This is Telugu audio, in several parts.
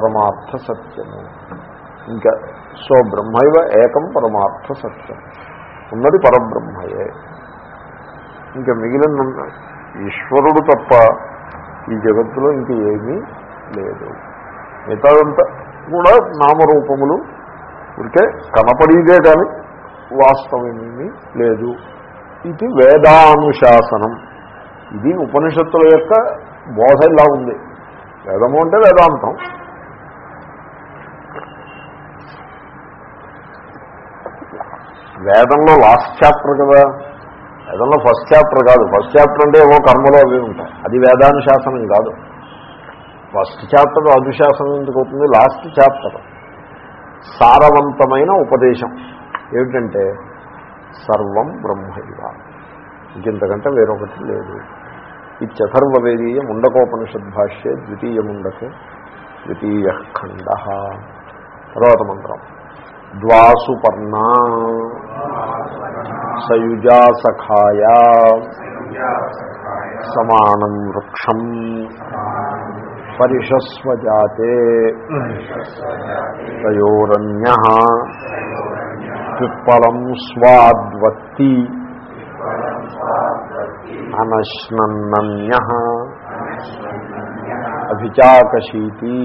పరమార్థ సత్యము ఇంకా సో బ్రహ్మైవ ఏకం పరమార్థ సత్యం ఉన్నది పరబ్రహ్మయే. ఇంకా మిగిలిన ఈశ్వరుడు తప్ప ఈ జగత్తులో ఇంక ఏమీ లేదు. మిగతాదంతా కూడా నామరూపములు ఉంటే కనపడేదే కానీ వాస్తవమేమీ లేదు. ఇది వేదానుశాసనం. ఇది ఉపనిషత్తుల యొక్క బోధ ఇలా ఉంది వేదము అంటే వేదాంతం. వేదంలో లాస్ట్ చాప్టర్ కదా. వేదంలో ఫస్ట్ చాప్టర్ కాదు. ఫస్ట్ చాప్టర్ అంటే ఏవో కర్మలో అవి ఉంటాయి. అది వేదానుశాసనం కాదు. ఫస్ట్ చాప్టర్ అనుశాసనం ఎందుకు అవుతుంది? లాస్ట్ చాప్టర్ సారవంతమైన ఉపదేశం. ఏమిటంటే సర్వం బ్రహ్మైవ. ఇంకింతకంటే వేరొకటి లేదు. ఈ చథర్వవేదీయ ముండకోపనిషద్ భాష్యే ద్వితీయ ముండకే ద్వితీయ ఖండ. తర్వాత మంత్రం. ద్వాసుపర్ణ సయుజా సఖాయ సమానం వృక్షం పరిషస్వజాతే తయోరన్య పిప్పలం స్వాద్వత్తి అనశ్నన్నన్య అభిచాకశీతి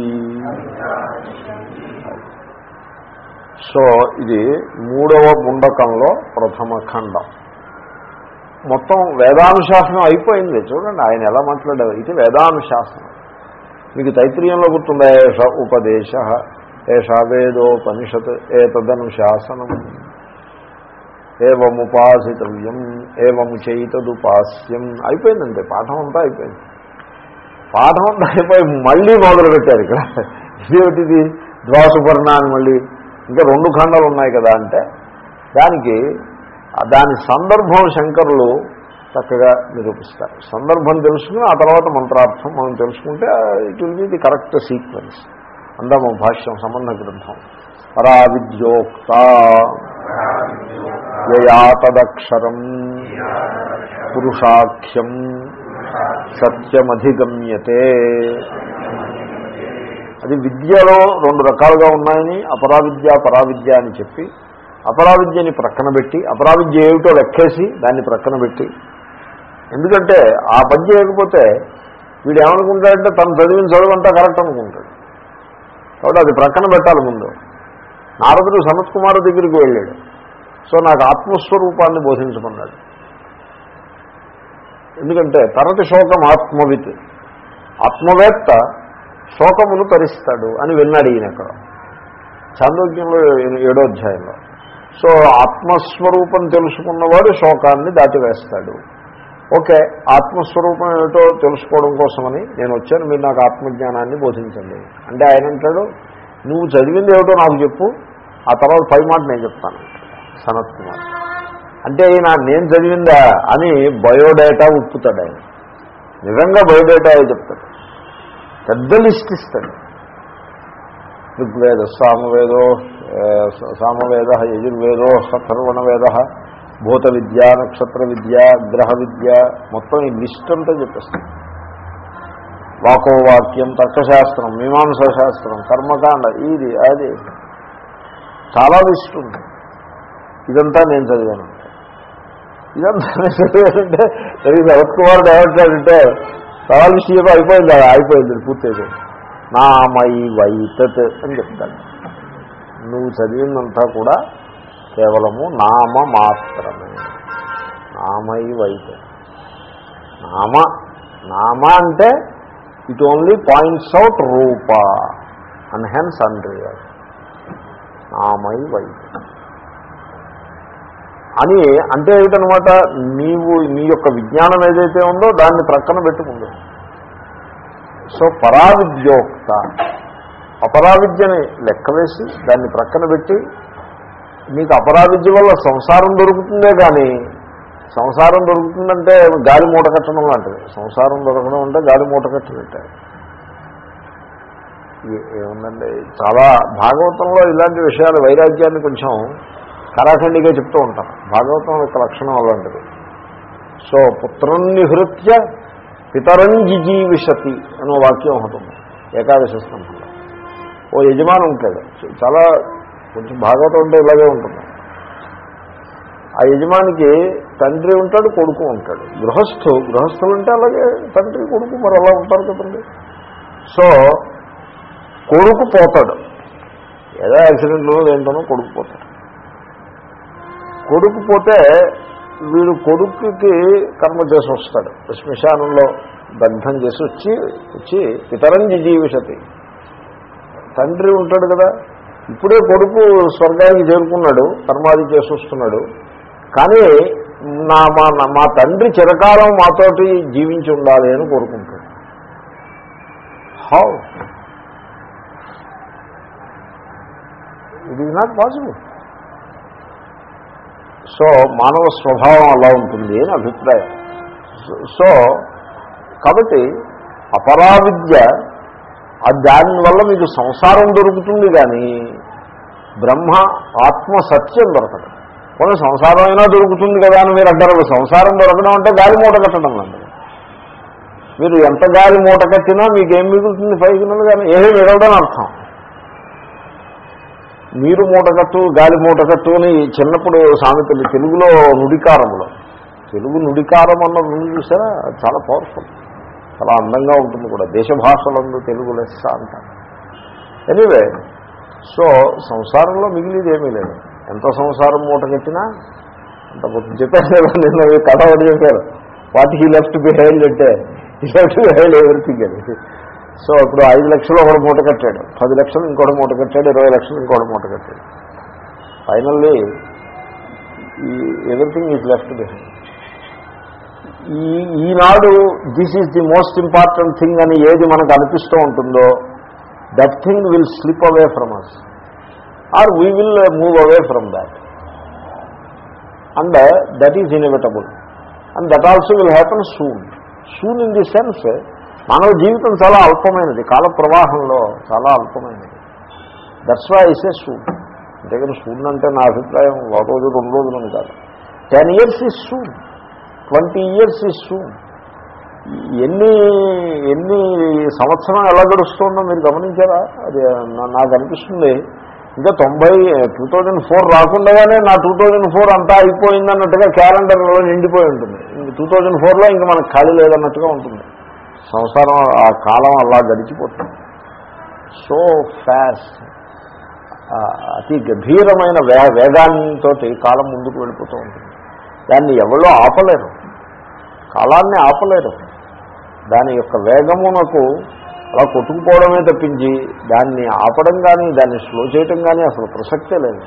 సో ఇది మూడవ ముండకంలో ప్రథమ ఖండం. మొత్తం వేదానుశాసనం అయిపోయింది. చూడండి ఆయన ఎలా మాట్లాడారు? ఇది వేదానుశాసనం. మీకు తైత్రీయంలో గుర్తుందా? ఏష ఉపదేశ ఏషా వేదోపనిషత్ ఏతదనుశాసనం. ఏవముపాసితవ్యం ఏవము చేయితదుపాస్యం అయిపోయిందండి పాఠం అంతా అయిపోయింది. పాఠం అంతా అయిపోయి మళ్ళీ మొదలుపెట్టారు ఇక్కడ. ఇదేమిటిది ద్వాసుపర్ణ అని మళ్ళీ ఇంకా రెండు ఖండాలు ఉన్నాయి కదా అంటే దానికి దాని సందర్భం శంకరులు చక్కగా నిరూపిస్తారు. సందర్భం తెలుసుకుని ఆ తర్వాత మంత్రార్థం మనం తెలుసుకుంటే it will be the correct sequence అందము భాష్యం సంబంధ గ్రంథం. పరావిద్యోక్త యయాతదక్షరం పురుషాఖ్యం సత్యమధిగమ్యతే అది విద్యలో రెండు రకాలుగా ఉన్నాయని అపరావిద్య పరావిద్య అని చెప్పి అపరావిద్యని ప్రక్కన పెట్టి అపరావిద్య ఏమిటో లెక్కేసి దాన్ని ప్రక్కన పెట్టి. ఎందుకంటే ఆ పని చేయకపోతే వీడు ఏమనుకుంటాడంటే తను చదివిన చదువంతా కరెక్ట్ అనుకుంటాడు. కాబట్టి అది ప్రక్కన పెట్టాలి ముందు. నారదుడు సనత్ కుమార్ దగ్గరికి వెళ్ళాడు. సో నాకు ఆత్మస్వరూపాన్ని బోధించమన్నాడు. ఎందుకంటే తరటి శోకం ఆత్మవిత్. ఆత్మవేత్త శోకమును తరిస్తాడు అని విన్నాడు ఈయన అక్కడ చాందోగ్యంలో ఏడో అధ్యాయంలో. సో ఆత్మస్వరూపం తెలుసుకున్నవాడు శోకాన్ని దాటివేస్తాడు. ఓకే ఆత్మస్వరూపం ఏమిటో తెలుసుకోవడం కోసమని నేను వచ్చాను మీరు నాకు ఆత్మజ్ఞానాన్ని బోధించండి. అంటే ఆయన అంటాడు నువ్వు చదివింది ఏమిటో నాకు చెప్పు ఆ తర్వాత పై మాట నేను చెప్తాను. సనత్ కుమార్. అంటే ఈయన నేను చదివిందా? అని బయోడేటా ఉప్పుతాడు ఆయన. నిజంగా బయోడేటా చెప్తాడు. పెద్ద లిస్ట్ ఇస్తాడు. ఋగ్వేద సామవేదో సామవేద యజుర్వేదో సథర్వణ వేద భూత విద్య నక్షత్ర విద్య గ్రహ విద్య మొత్తం ఈ లిస్ట్ అంతా చెప్పేస్తాడు. వాకో వాక్యం తర్కశాస్త్రం మీమాంసా శాస్త్రం కర్మకాండ ఇది అది. చాలా లిస్ట్ ఉంది. ఇదంతా నేను చదివాను. ఇదంతా నేను చదివానంటే భరత్ కుమారుడు ఏమంటాడంటే చాలా లిస్ట్ చెప్పి అయిపోయింది అది అయిపోయింది పూర్తయిపోయింది. నామై వైతత్ అని చెప్తాడు. నువ్వు చదివిందంతా కూడా కేవలము నామ మాత్రమే నామై వైతత్. నామ నామ అంటే ఇట్ ఓన్లీ పాయింట్స్ అవుట్ రూప అండ్ హెన్స్ అన్రియల్ నామై వైతత్. అని అంటే ఏమిటనమాట? నీవు నీ యొక్క విజ్ఞానం ఏదైతే ఉందో దాన్ని ప్రక్కన పెట్టుకుందో. సో పరావిద్యోక్త. అపరావిద్యని లెక్కవేసి దాన్ని ప్రక్కన పెట్టి నీకు అపరావిద్య వల్ల సంసారం దొరుకుతుందే కానీ సంసారం దొరుకుతుందంటే గాలి మూట కట్టడం లాంటిది. సంసారం దొరకడం అంటే గాలి మూట కట్టినట్టే. ఏముందండి? చాలా భాగవతంలో ఇలాంటి విషయాలు వైరాగ్యాన్ని కొంచెం కరాఖండిగా చెప్తూ ఉంటాను భాగవతం యొక్క లక్షణం అలాంటిది. సో పుత్రం నిహృత్య పితరంజి జీవిషతి అనే వాక్యం ఒకటి ఉంది. ఏకాదశి స్తంభంలో. ఓ యజమాని ఉంటాడు. చాలా కొంచెం భాగవతం ఉంటే ఇలాగే ఉంటుంది. ఆ యజమానికి తండ్రి ఉంటాడు కొడుకు ఉంటాడు. గృహస్థు గృహస్థులు అంటే అలాగే తండ్రి కొడుకు మరి అలా ఉంటారు కదండి. సో కొడుకు పోతాడు. ఏదో యాక్సిడెంట్లో ఏంటనో కొడుకు పోతాడు. కొడుకు పోతే వీడు కొడుకుకి కర్మ చేసి వస్తాడు. శ్మశానంలో దగ్ధం చేసి వచ్చి వచ్చి ఇతరంజి జీవిషతి. తండ్రి ఉంటాడు కదా. ఇప్పుడే కొడుకు స్వర్గానికి చేరుకున్నాడు కర్మాది చేసి వస్తున్నాడు. కానీ నా మా మా తండ్రి చిరకాలం మాతోటి జీవించి ఉండాలి అని కోరుకుంటాడు. How it is not possible so మానవ స్వభావం అలా ఉంటుంది అని అభిప్రాయం. సో కాబట్టి అపరావిద్య దానివల్ల మీకు సంసారం దొరుకుతుంది కానీ బ్రహ్మ ఆత్మ సత్యం దొరకదు. కొన్ని సంసారం అయినా దొరుకుతుంది కదా అని మీరు అంటారు సంసారం దొరకడం అంటే గాలి మూట కట్టడం అండి మీరు ఎంత గాలి మూట కట్టినా మీకేం మిగులుతుంది పైకి కానీ ఏమీ మిగలడం అర్థం. నీరు మూటగట్టు గాలి మూటగట్టు అని చిన్నప్పుడు సామెతలు తెలుగులో నుడికారములు. తెలుగు నుడికారం అన్న రెండు చూసారా? అది చాలా పవర్ఫుల్ చాలా అందంగా ఉంటుంది కూడా. దేశ భాషలందు తెలుగు లెస్స అంటారు ఎనీవే సో సంసారంలో మిగిలిది ఏమీ లేదు. ఎంత సంసారం మూటగట్టినా అంత పొద్దు చెప్పారు కదా నిన్న కథ ఒకటి చెప్పారు. వాట్ హీ లెఫ్ట్ బిహైండ్ అంటే హీ లెఫ్ట్ బిహైండ్ ఎవరిథింగ్ అని. సో ఇప్పుడు ఐదు లక్షలు ఒకటి మూట కట్టాడు. పది లక్షలు ఇంకోటి మూట కట్టాడు ఇరవై లక్షలు ఇంకోటి మూట కట్టాడు. ఫైనల్లీ ఈ ఎవ్రీథింగ్ ఈజ్ లెఫ్ట్ బిహైండ్ ఈ ఈనాడు this is the most important thing అని ఏది మనకు అనిపిస్తూ ఉంటుందో that thing will slip away from us or we will move away from that and that is inevitable and that also will happen soon soon in the sense మానవ జీవితం చాలా అల్పమైనది. కాల ప్రవాహంలో చాలా అల్పమైనది. దట్స్ ఇసే ఐసే సూన్ అంతేగాని సూన్ అంటే నా అభిప్రాయం ఒక రోజు రెండు రోజులని కాదు. Ten years is soon twenty years is soon ఎన్ని ఎన్ని సంవత్సరం ఎలా గడుస్తుందో మీరు గమనించారా? అది నాకు అనిపిస్తుంది. ఇంకా తొంభై టూ థౌజండ్ ఫోర్ రాకుండానే నా టూ థౌజండ్ ఫోర్ అంతా అయిపోయింది అన్నట్టుగా క్యాలెండర్లో నిండిపోయి ఉంటుంది. టూ థౌజండ్ ఫోర్లో ఇంకా మనకు ఖాళీ లేదన్నట్టుగా ఉంటుంది. సంసారం ఆ కాలం అలా గడిచిపోతుంది. సో ఫాస్ట్ అతి గభీరమైన వే వేగాంతో కాలం ముందుకు వెళ్ళిపోతూ ఉంటుంది. దాన్ని ఎవరో ఆపలేరు. కాలాన్ని ఆపలేరు. దాని యొక్క వేగమునకు అలా కొట్టుకుపోవడమే తప్పించి దాన్ని ఆపడం కానీ దాన్ని స్లో చేయటం కానీ అసలు ప్రసక్తే లేదు.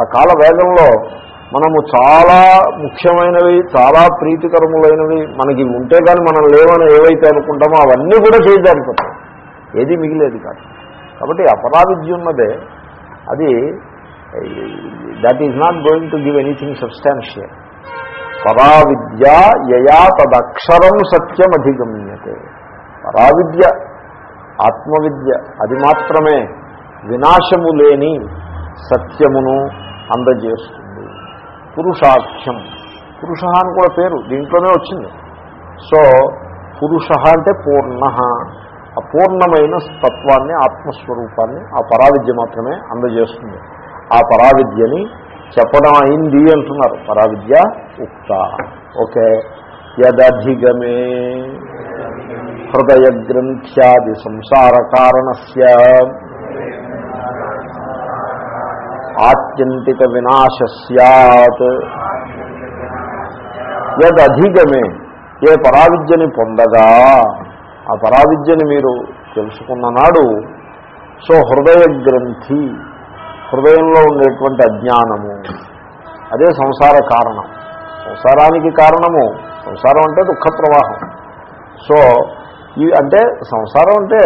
ఆ కాల వేగంలో మనము చాలా ముఖ్యమైనవి చాలా ప్రీతికరములైనవి మనకి ఉంటే కానీ మనం లేవని ఏవైతే అనుకుంటామో అవన్నీ కూడా చేయడానిపోతాం ఏది మిగిలేదు కాదు. కాబట్టి అపరావిద్య ఉన్నదే అది that is not going to give anything substantial పరావిద్య యయా తదక్షరం సత్యం అధిగమ్యతే పరావిద్య ఆత్మవిద్య అది మాత్రమే వినాశము లేని సత్యమును అందజేస్తుంది. పురుషాఖ్యం పురుష అని కూడా పేరు దీంట్లోనే వచ్చింది. సో పురుష అంటే పూర్ణ అపూర్ణమైన తత్వాన్ని ఆత్మస్వరూపాన్ని ఆ పరావిద్య మాత్రమే అందజేస్తుంది. ఆ పరావిద్యని చెప్పడం అయింది అంటున్నారు. పరావిద్య ఉక్త. ఓకే. యదధిగమే హృదయ గ్రంథ్యాది సంసార కారణస్య ఆత్యంతిక వినాశ సత్ యదధిగమే ఏ పరావిద్యని పొందగా ఆ పరావిద్యని మీరు తెలుసుకున్న నాడు సో హృదయ గ్రంథి హృదయంలో ఉండేటువంటి అజ్ఞానము. అదే సంసార కారణం. సంసారానికి కారణము. సంసారం అంటే దుఃఖ ప్రవాహం సో ఈ అంటే సంసారం అంటే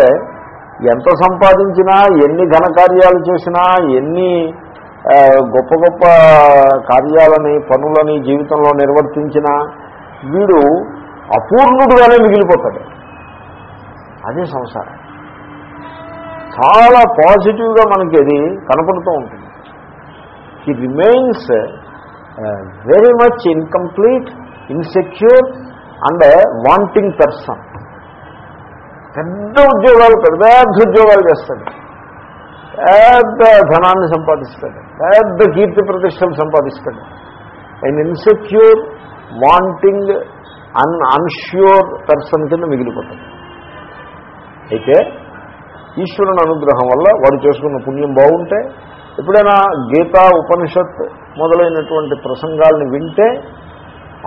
ఎంత సంపాదించినా ఎన్ని ఘనకార్యాలు చేసినా ఎన్ని గొప్ప గొప్ప కార్యాలని పనులని జీవితంలో నిర్వర్తించిన వీడు అపూర్ణుడుగానే మిగిలిపోతాడు. అదే సంసారం. చాలా పాజిటివ్గా మనకి అది కనపడుతూ ఉంటుంది. He remains very much incomplete insecure and wanting person పెద్ద ఉద్యోగాలు పెద్ద ఉద్యోగాలు చేస్తాడు. పెద్ద ధనాన్ని సంపాదిస్తాడు. పెద్ద కీర్తి ప్రతిష్టలు సంపాదిస్తాడు. And insecure wanting un unsure person కింద మిగిలిపోతాడు. అయితే ఈశ్వరుని అనుగ్రహం వల్ల వాడు చేసుకున్న పుణ్యం బాగుంటే ఎప్పుడైనా గీతా ఉపనిషత్ మొదలైనటువంటి ప్రసంగాల్ని వింటే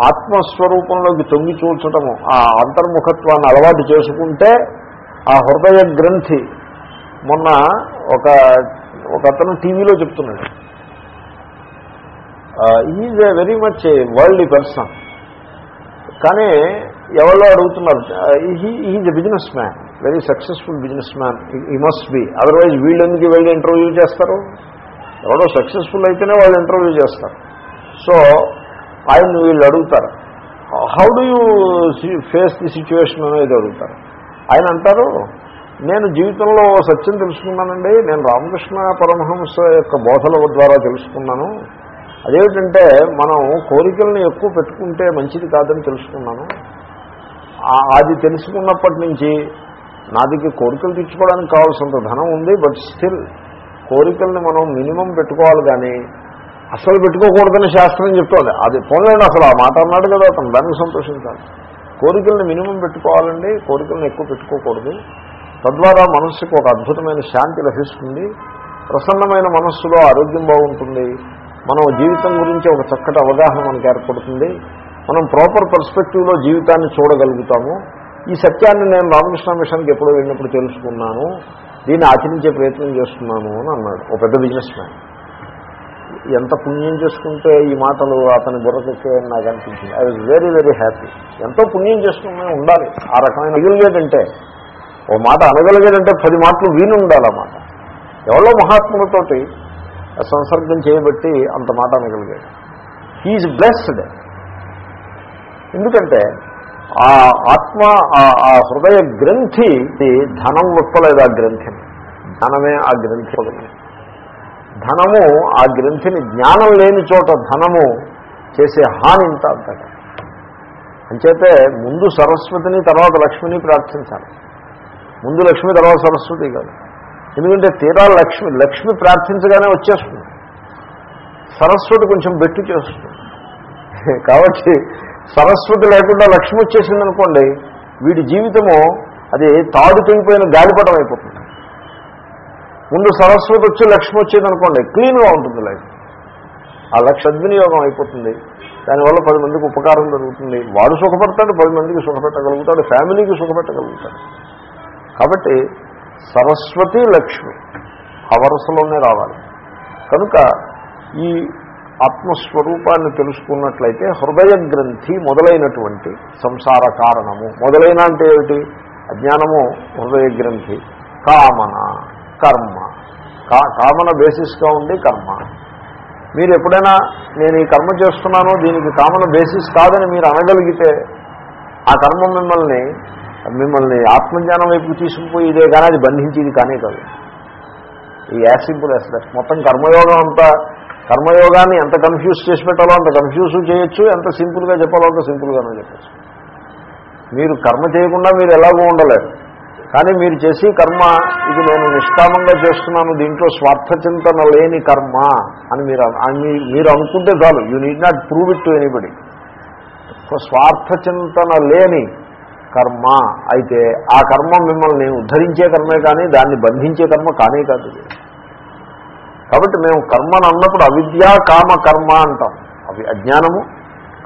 ఆత్మస్వరూపంలోకి తొంగి చూచటము ఆ అంతర్ముఖత్వాన్ని అలవాటు చేసుకుంటే ఆ హృదయ గ్రంథి మొన్న ఒక ఒక అతను టీవీలో చెప్తున్నాడు. Is a very much world person కానీ ఎవరో అడుగుతున్నారు is a business man very successful business man he must be otherwise వీళ్ళు ఎందుకు వెళ్ళి ఇంటర్వ్యూ చేస్తారు? ఎవరో సక్సెస్ఫుల్ అయితేనే వాళ్ళు ఇంటర్వ్యూ చేస్తారు. సో ఆయన వీళ్ళు అడుగుతారు how do you face the situation అనేది అడుగుతారు. ఆయన అంటారు నేను జీవితంలో సత్యం తెలుసుకున్నానండి. నేను రామకృష్ణ పరమహంస యొక్క బోధల ద్వారా తెలుసుకున్నాను. అదేమిటంటే మనం కోరికల్ని ఎక్కువ పెట్టుకుంటే మంచిది కాదని తెలుసుకున్నాను. అది తెలుసుకున్నప్పటి నుంచి నాదికి కోరికలు తీర్చుకోవడానికి కావాల్సినంత ధనం ఉంది. బట్ స్టిల్ కోరికల్ని మనం మినిమం పెట్టుకోవాలి కానీ అసలు పెట్టుకోకూడదని శాస్త్రం చెప్తోంది. అది పోలేండి అసలు ఆ మాట అన్నాడు కదా అతను. దానికి సంతోషించాలి. కోరికల్ని మినిమం పెట్టుకోవాలండి. కోరికల్ని ఎక్కువ పెట్టుకోకూడదు. తద్వారా మనస్సుకు ఒక అద్భుతమైన శాంతి లభిస్తుంది. ప్రసన్నమైన మనస్సులో ఆరోగ్యం బాగుంటుంది. మనం జీవితం గురించి ఒక చక్కటి అవగాహన మనకు ఏర్పడుతుంది. మనం ప్రాపర్ పర్స్పెక్టివ్లో జీవితాన్ని చూడగలుగుతాము. ఈ సత్యాన్ని నేను రామకృష్ణ మిషన్కి ఎప్పుడో వెళ్ళినప్పుడు తెలుసుకున్నాను. దీన్ని ఆచరించే ప్రయత్నం చేస్తున్నాను అని అన్నాడు. ఒక పెద్ద బిజినెస్ మ్యాన్ ఎంత పుణ్యం చేసుకుంటే ఈ మాటలు అతని బుర్రకెక్కాయని నాకు అనిపించింది. I was very very happy ఎంతో పుణ్యం చేసుకునే ఉండాలి. ఆ రకమైన మిగిలిగేటంటే ఓ మాట అనగలిగాడంటే పది మాటలు వీలు ఉండాలన్నమాట మాట ఎవరో మహాత్ములతోటి సంసర్గం చేయబట్టి అంత మాట అనగలిగాడు. హీఈ్ బ్లెస్డ్ ఎందుకంటే ఆ ఆత్మ ఆ- ఆ హృదయ గ్రంథి ధనం విప్పలేదు ఆ గ్రంథిని? ధనమే ఆ గ్రంథి ధనము ఆ గ్రంథిని జ్ఞానం లేని చోట ధనము చేసే హాని ఇంత అంతట అంచేతే ముందు సరస్వతిని తర్వాత లక్ష్మిని ప్రార్థించాలి. ముందు లక్ష్మి తర్వాత సరస్వతి కాదు. ఎందుకంటే తీరా లక్ష్మి లక్ష్మి ప్రార్థించగానే వచ్చేస్తుంది. సరస్వతి కొంచెం బెట్టు చేస్తుంది. కాబట్టి సరస్వతి లేకుండా లక్ష్మి వచ్చేసింది అనుకోండి వీడి జీవితము అది తాడు తెగిపోయిన గాలిపటం అయిపోతుంది. ముందు సరస్వతి వచ్చి లక్ష్మి వచ్చేది అనుకోండి క్లీన్గా ఉంటుంది లైఫ్. ఆ లక్ష సద్వినియోగం అయిపోతుంది. దానివల్ల పది మందికి ఉపకారం జరుగుతుంది. వాడు సుఖపడతాడు పది మందికి సుఖపెట్టగలుగుతాడు ఫ్యామిలీకి సుఖపెట్టగలుగుతాడు. కాబట్టి సరస్వతి లక్ష్మి ఆ వరుసలోనే రావాలి. కనుక ఈ ఆత్మస్వరూపాన్ని తెలుసుకున్నట్లయితే హృదయ గ్రంథి మొదలైనటువంటి సంసార కారణము. మొదలైన అంటే ఏమిటి? అజ్ఞానము హృదయ గ్రంథి కామన కర్మ. కామన బేసిస్గా ఉండి కర్మ. మీరు ఎప్పుడైనా నేను ఈ కర్మ చేస్తున్నానో దీనికి కామన బేసిస్ కాదని మీరు అనగలిగితే ఆ కర్మ మిమ్మల్ని మిమ్మల్ని ఆత్మజ్ఞానం వైపు తీసుకుపోయి ఇదే కానీ అది బంధించేది కానే కాదు. ఈ యాజ్ సింపుల్ యాజ్ దట్. మొత్తం కర్మయోగం అంతా కర్మయోగాన్ని ఎంత కన్ఫ్యూజ్ చేసి పెట్టాలో అంత కన్ఫ్యూజ్ చేయొచ్చు ఎంత సింపుల్గా చెప్పాలో అంత సింపుల్గానే చెప్పచ్చు. మీరు కర్మ చేయకుండా మీరు ఎలాగో ఉండలేరు. కానీ మీరు చేసి కర్మ ఇది నేను నిష్కామంగా చేస్తున్నాను దీంట్లో స్వార్థ చింతన లేని కర్మ అని మీరు మీరు అనుకుంటే చాలు. You need not prove it to anybody స్వార్థ చింతన లేని కర్మ అయితే ఆ కర్మ మిమ్మల్ని ఉద్ధరించే కర్మే కానీ దాన్ని బంధించే కర్మ కానే కాదు. కాబట్టి మేము కర్మను అన్నప్పుడు అవిద్య కామ కర్మ అంటాం. అవి అజ్ఞానము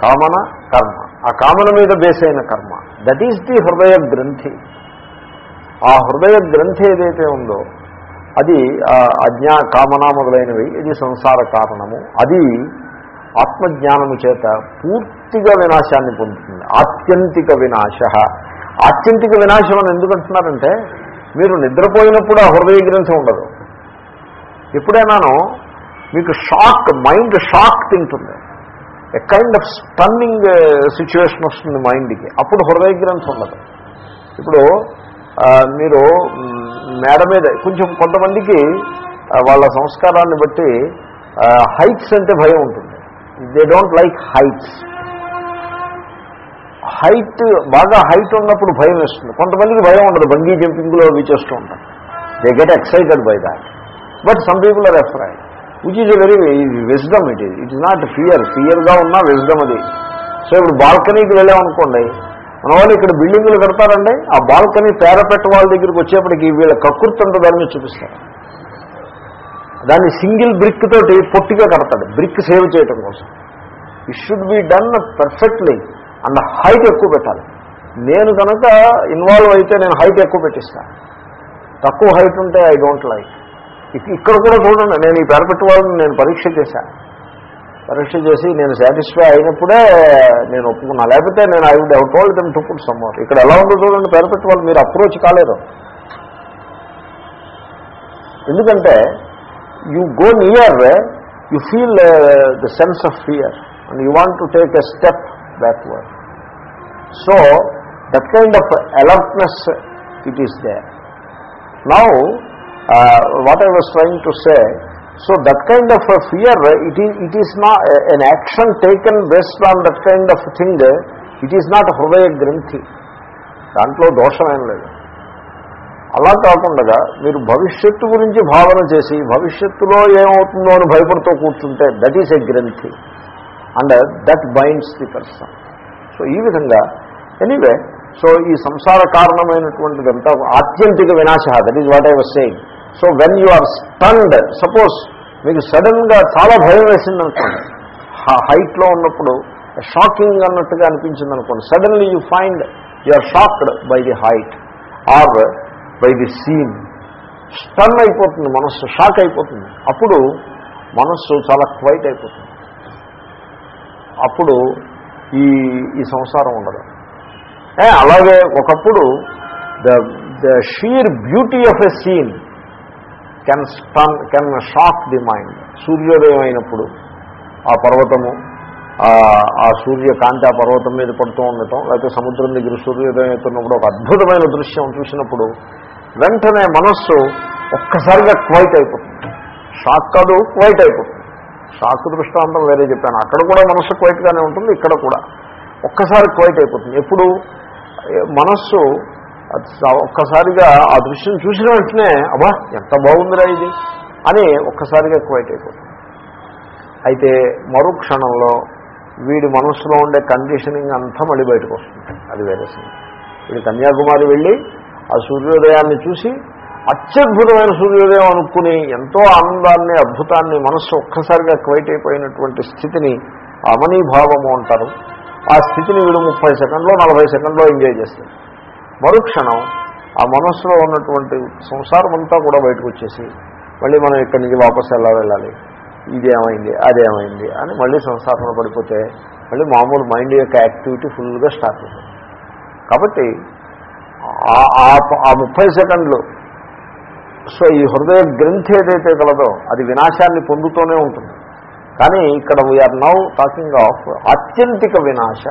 కామన కర్మ. ఆ కామన మీద బేస్ అయిన కర్మ. దట్ ఈస్ ది హృదయ గ్రంథి. ఆ హృదయ గ్రంథి ఏదైతే ఉందో అది అజ్ఞా కామన మొదలైనవి ఇది సంసార కారణము. అది ఆత్మజ్ఞానము చేత పూర్తిగా వినాశాన్ని పొందుతుంది. ఆత్యంతిక వినాశ. ఆత్యంతిక వినాశం అని ఎందుకు అంటున్నారంటే మీరు నిద్రపోయినప్పుడు ఆ హృదయ గ్రంథం ఉండదు. ఎప్పుడైనాను మీకు షాక్ మైండ్ షాక్ తింటుంది. A kind of stunning situation వస్తుంది మైండ్కి. అప్పుడు హృదయ గ్రంథం ఉండదు. ఇప్పుడు మీరు మేడ మీద కొంచెం కొంతమందికి వాళ్ళ సంస్కారాన్ని బట్టి హైట్స్ అంటే భయం ఉంటుంది. They don't like heights height బాగా హైట్ ఉన్నప్పుడు భయం వేస్తుంది. కొంతమందికి భయం ఉండదు. బంగీ జంపింగ్లో అవి చేస్తూ ఉంటారు. They get excited by that but some people are afraid which is a very wisdom it is it is not fear ఫియర్గా ఉన్న విజ్డమ్ అది. సో ఇప్పుడు బాల్కనీకి వెళ్ళామనుకోండి మన వాళ్ళు ఇక్కడ బిల్డింగులు కడతారండి. ఆ బాల్కనీ పేరపెట్ట వాళ్ళ దగ్గరికి వచ్చేప్పటికి వీళ్ళ కక్కుర్తంతో దాన్ని చూపిస్తారు. దాన్ని సింగిల్ బ్రిక్ తోటి పొట్టిగా కడతాడు. బ్రిక్ సేవ్ చేయటం కోసం. It should be done perfectly and height ఎక్కువ పెట్టాలి. నేను కనుక ఇన్వాల్వ్ అయితే నేను హైట్ ఎక్కువ పెట్టిస్తాను తక్కువ హైట్ ఉంటే ఐ డోంట్ లైక్ ఇక్కడ కూడా చూడండి నేను ఈ పేరపెట్టు వాళ్ళని నేను పరీక్ష చేశాను పరీక్ష చేసి నేను సాటిస్ఫై అయినప్పుడే నేను ఒప్పుకున్నా. లేకపోతే నేను I would have told them to put some more ఇక్కడ ఎలా ఉందో చూడండి పేరపెట్టు వాళ్ళు మీరు అప్రోచ్ కాలేదు ఎందుకంటే you go near you feel the sense of fear and you want to take a step backward so that kind of alertness it is they now what I was trying to say so that kind of fear it is it is not an action taken based on that kind of thing it is not హృదయ గ్రంథి దాంట్లో దోషమేం లేదు అలా కాకుండా మీరు భవిష్యత్తు గురించి భావన చేసి భవిష్యత్తులో ఏమవుతుందో అని భయపడుతూ కూర్చుంటే దట్ ఈస్ ఎ గ్రంథి. And that binds the person so ఈ విధంగా ఎనీవే సో ఈ సంసార కారణమైనటువంటిదంతా ఆత్యంతిక వినాశ that is what I was saying so when you are stunned suppose మీకు సడన్గా చాలా భయం వేసింది అనుకోండి హైట్లో ఉన్నప్పుడు షాకింగ్ అన్నట్టుగా అనిపించింది అనుకోండి suddenly you find you are shocked by the height or by the scene. Stun అయిపోతుంది మనస్సు షాక్ అయిపోతుంది. అప్పుడు మనస్సు చాలా క్వైట్ అయిపోతుంది. అప్పుడు ఈ ఈ సంసారం ఉండదు. అలాగే ఒకప్పుడు the the sheer beauty of a scene can stun can shock the mind. సూర్యోదయం అయినప్పుడు ఆ పర్వతము ఆ- ఆ సూర్యకాంతి ఆ పర్వతం మీద పడుతూ ఉండటం లేకపోతే సముద్రం దగ్గర సూర్యోదయం అవుతున్నప్పుడు ఒక అద్భుతమైన దృశ్యం చూసినప్పుడు వెంటనే మనస్సు ఒక్కసారిగా క్వైట్ అయిపోతుంది. షాక్ కాదు క్వైట్ అయిపోతుంది. షాక్ దృష్టాంతం వేరే చెప్పాను. అక్కడ కూడా మనస్సు క్వైట్గానే ఉంటుంది ఇక్కడ కూడా. ఒక్కసారి క్వైట్ అయిపోతుంది. ఎప్పుడు? మనస్సు ఒక్కసారిగా ఆ దృశ్యం చూసిన వెంటనే అబ్బా ఎంత బాగుందిరా ఇది అని ఒక్కసారిగా క్వైట్ అయిపోతుంది. అయితే మరో క్షణంలో వీడి మనస్సులో ఉండే కండిషనింగ్ అంతా మళ్ళీ బయటకు వస్తుంది. అది వేరే సంగతి. వీడు కన్యాకుమారి వెళ్ళి ఆ సూర్యోదయాన్ని చూసి అత్యద్భుతమైన సూర్యోదయం అనుకుని ఎంతో ఆనందాన్ని అద్భుతాన్ని మనస్సు ఒక్కసారిగా క్వైట్ అయిపోయినటువంటి స్థితిని అమనీభావము అంటారు. ఆ స్థితిని వీడు ముప్పై సెకండ్లో నలభై సెకండ్లో ఎంజాయ్ చేస్తాడు. మరుక్షణం ఆ మనస్సులో ఉన్నటువంటి సంసారం అంతా కూడా బయటకు వచ్చేసి మళ్ళీ మనం ఇక్కడి నుంచి వాపసు ఎలా వెళ్ళాలి? ఇదేమైంది అదేమైంది అని మళ్ళీ సంసారంలో పడిపోతే మళ్ళీ మామూలు మైండ్ యొక్క యాక్టివిటీ ఫుల్గా స్టార్ట్ అవుతుంది. కాబట్టి ఆ- ముప్పై సెకండ్లు. సో ఈ హృదయ గ్రంథి ఏదైతే కలదో అది వినాశాన్ని పొందుతూనే ఉంటుంది. కానీ ఇక్కడ we are now talking of ఆత్యంతిక వినాశ.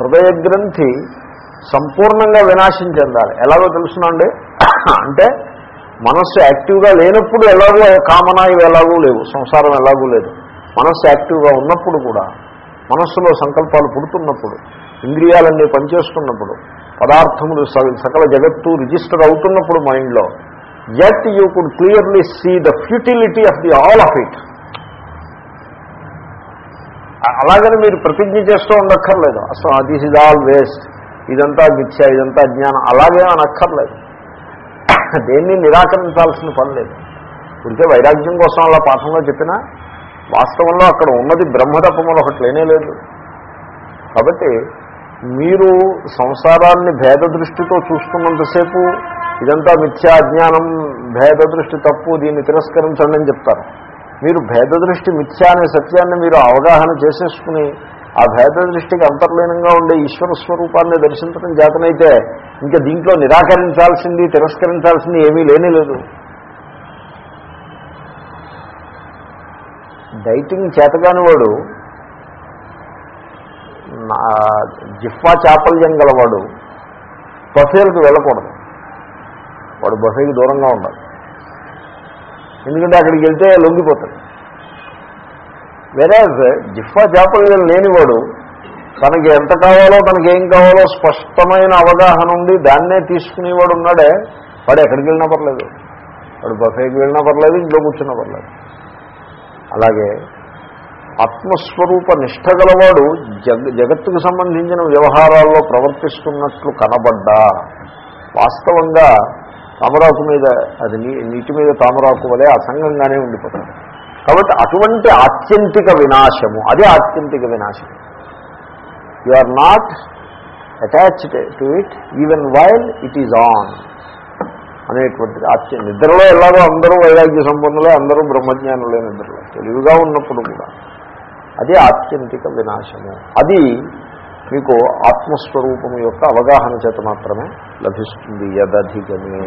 హృదయ గ్రంథి సంపూర్ణంగా వినాశం చెందాలి. ఎలాగో తెలుసునండి అంటే మనస్సు యాక్టివ్గా లేనప్పుడు ఎలాగో కామనా ఇవి ఎలాగూ లేవు. సంసారం ఎలాగూ లేదు. మనస్సు యాక్టివ్గా ఉన్నప్పుడు కూడా మనస్సులో సంకల్పాలు పుడుతున్నప్పుడు ఇంద్రియాలన్నీ పనిచేస్తున్నప్పుడు పదార్థములు స- సకల జగత్తు రిజిస్టర్ అవుతున్నప్పుడు మైండ్లో yet you could clearly see the futility of the all of it అలాగని మీరు ప్రతిజ్ఞ చేస్తూ ఉండక్కర్లేదు. అసలు దిస్ ఇస్ ఆల్ వేస్ట్ ఇదంతా మిథ్య ఇదంతా జ్ఞానం అలాగే అనక్కర్లేదు. దేన్ని నిరాకరించాల్సిన పని లేదు. ఉంటే వైరాగ్యం కోసం అలా పాఠంలో చెప్పినా వాస్తవంలో అక్కడ ఉన్నది బ్రహ్మతత్వములు ఒకటి లేనే లేదు. కాబట్టి మీరు సంసారాన్ని భేద దృష్టితో చూస్తున్నంతసేపు ఇదంతా మిథ్యా అజ్ఞానం భేద దృష్టి తప్పు దీన్ని తిరస్కరించండి అని చెప్తారు. మీరు భేద దృష్టి మిథ్యా అనే సత్యాన్ని మీరు అవగాహన చేసేసుకుని ఆ భేద దృష్టికి అంతర్లీనంగా ఉండే ఈశ్వర స్వరూపాన్ని దర్శించడం జాతనైతే ఇంకా దీంట్లో నిరాకరించాల్సింది తిరస్కరించాల్సింది ఏమీ లేనే లేదు. డైటింగ్ చేతగాని వాడు జిఫ్ఫా చాపల్యం గలవాడు బఫేలకు వెళ్ళకూడదు. వాడు బఫేకి దూరంగా ఉండాలి. ఎందుకంటే అక్కడికి వెళ్తే లొంగిపోతాడు. వేరే జిఫ్ఫా చాపల్యం లేనివాడు తనకి ఎంత కావాలో తనకి ఏం కావాలో స్పష్టమైన అవగాహన ఉంది దాన్నే తీసుకునేవాడు ఉన్నాడే వాడు ఎక్కడికి వెళ్ళినా పర్లేదు. వాడు బఫేకి వెళ్ళినా పర్లేదు ఇంట్లో కూర్చున్నా పర్లేదు. అలాగే ఆత్మస్వరూప నిష్ట గలవాడు జగ జగత్తుకు సంబంధించిన వ్యవహారాల్లో ప్రవర్తిస్తున్నట్లు కనబడ్డా. వాస్తవంగా తామరాకు మీద అది నీ- నీటి మీద తామరాకు వలె అసంగంగానే ఉండిపోతుంది కాబట్టి అటువంటి ఆత్యంతిక వినాశము అదే ఆత్యంతిక వినాశం you are not attached to it even while it is on అనేటువంటిది ఆత్య నిద్రలో ఎలాగో అందరూ వైరాగ్య సంపన్నులే అందరూ బ్రహ్మజ్ఞానులే నిద్రలో. తెలివిగా ఉన్నప్పుడు కూడా. అది ఆత్యంతిక వినాశము. అది మీకు ఆత్మస్వరూపము యొక్క అవగాహన చేత మాత్రమే లభిస్తుంది యదధిగమే.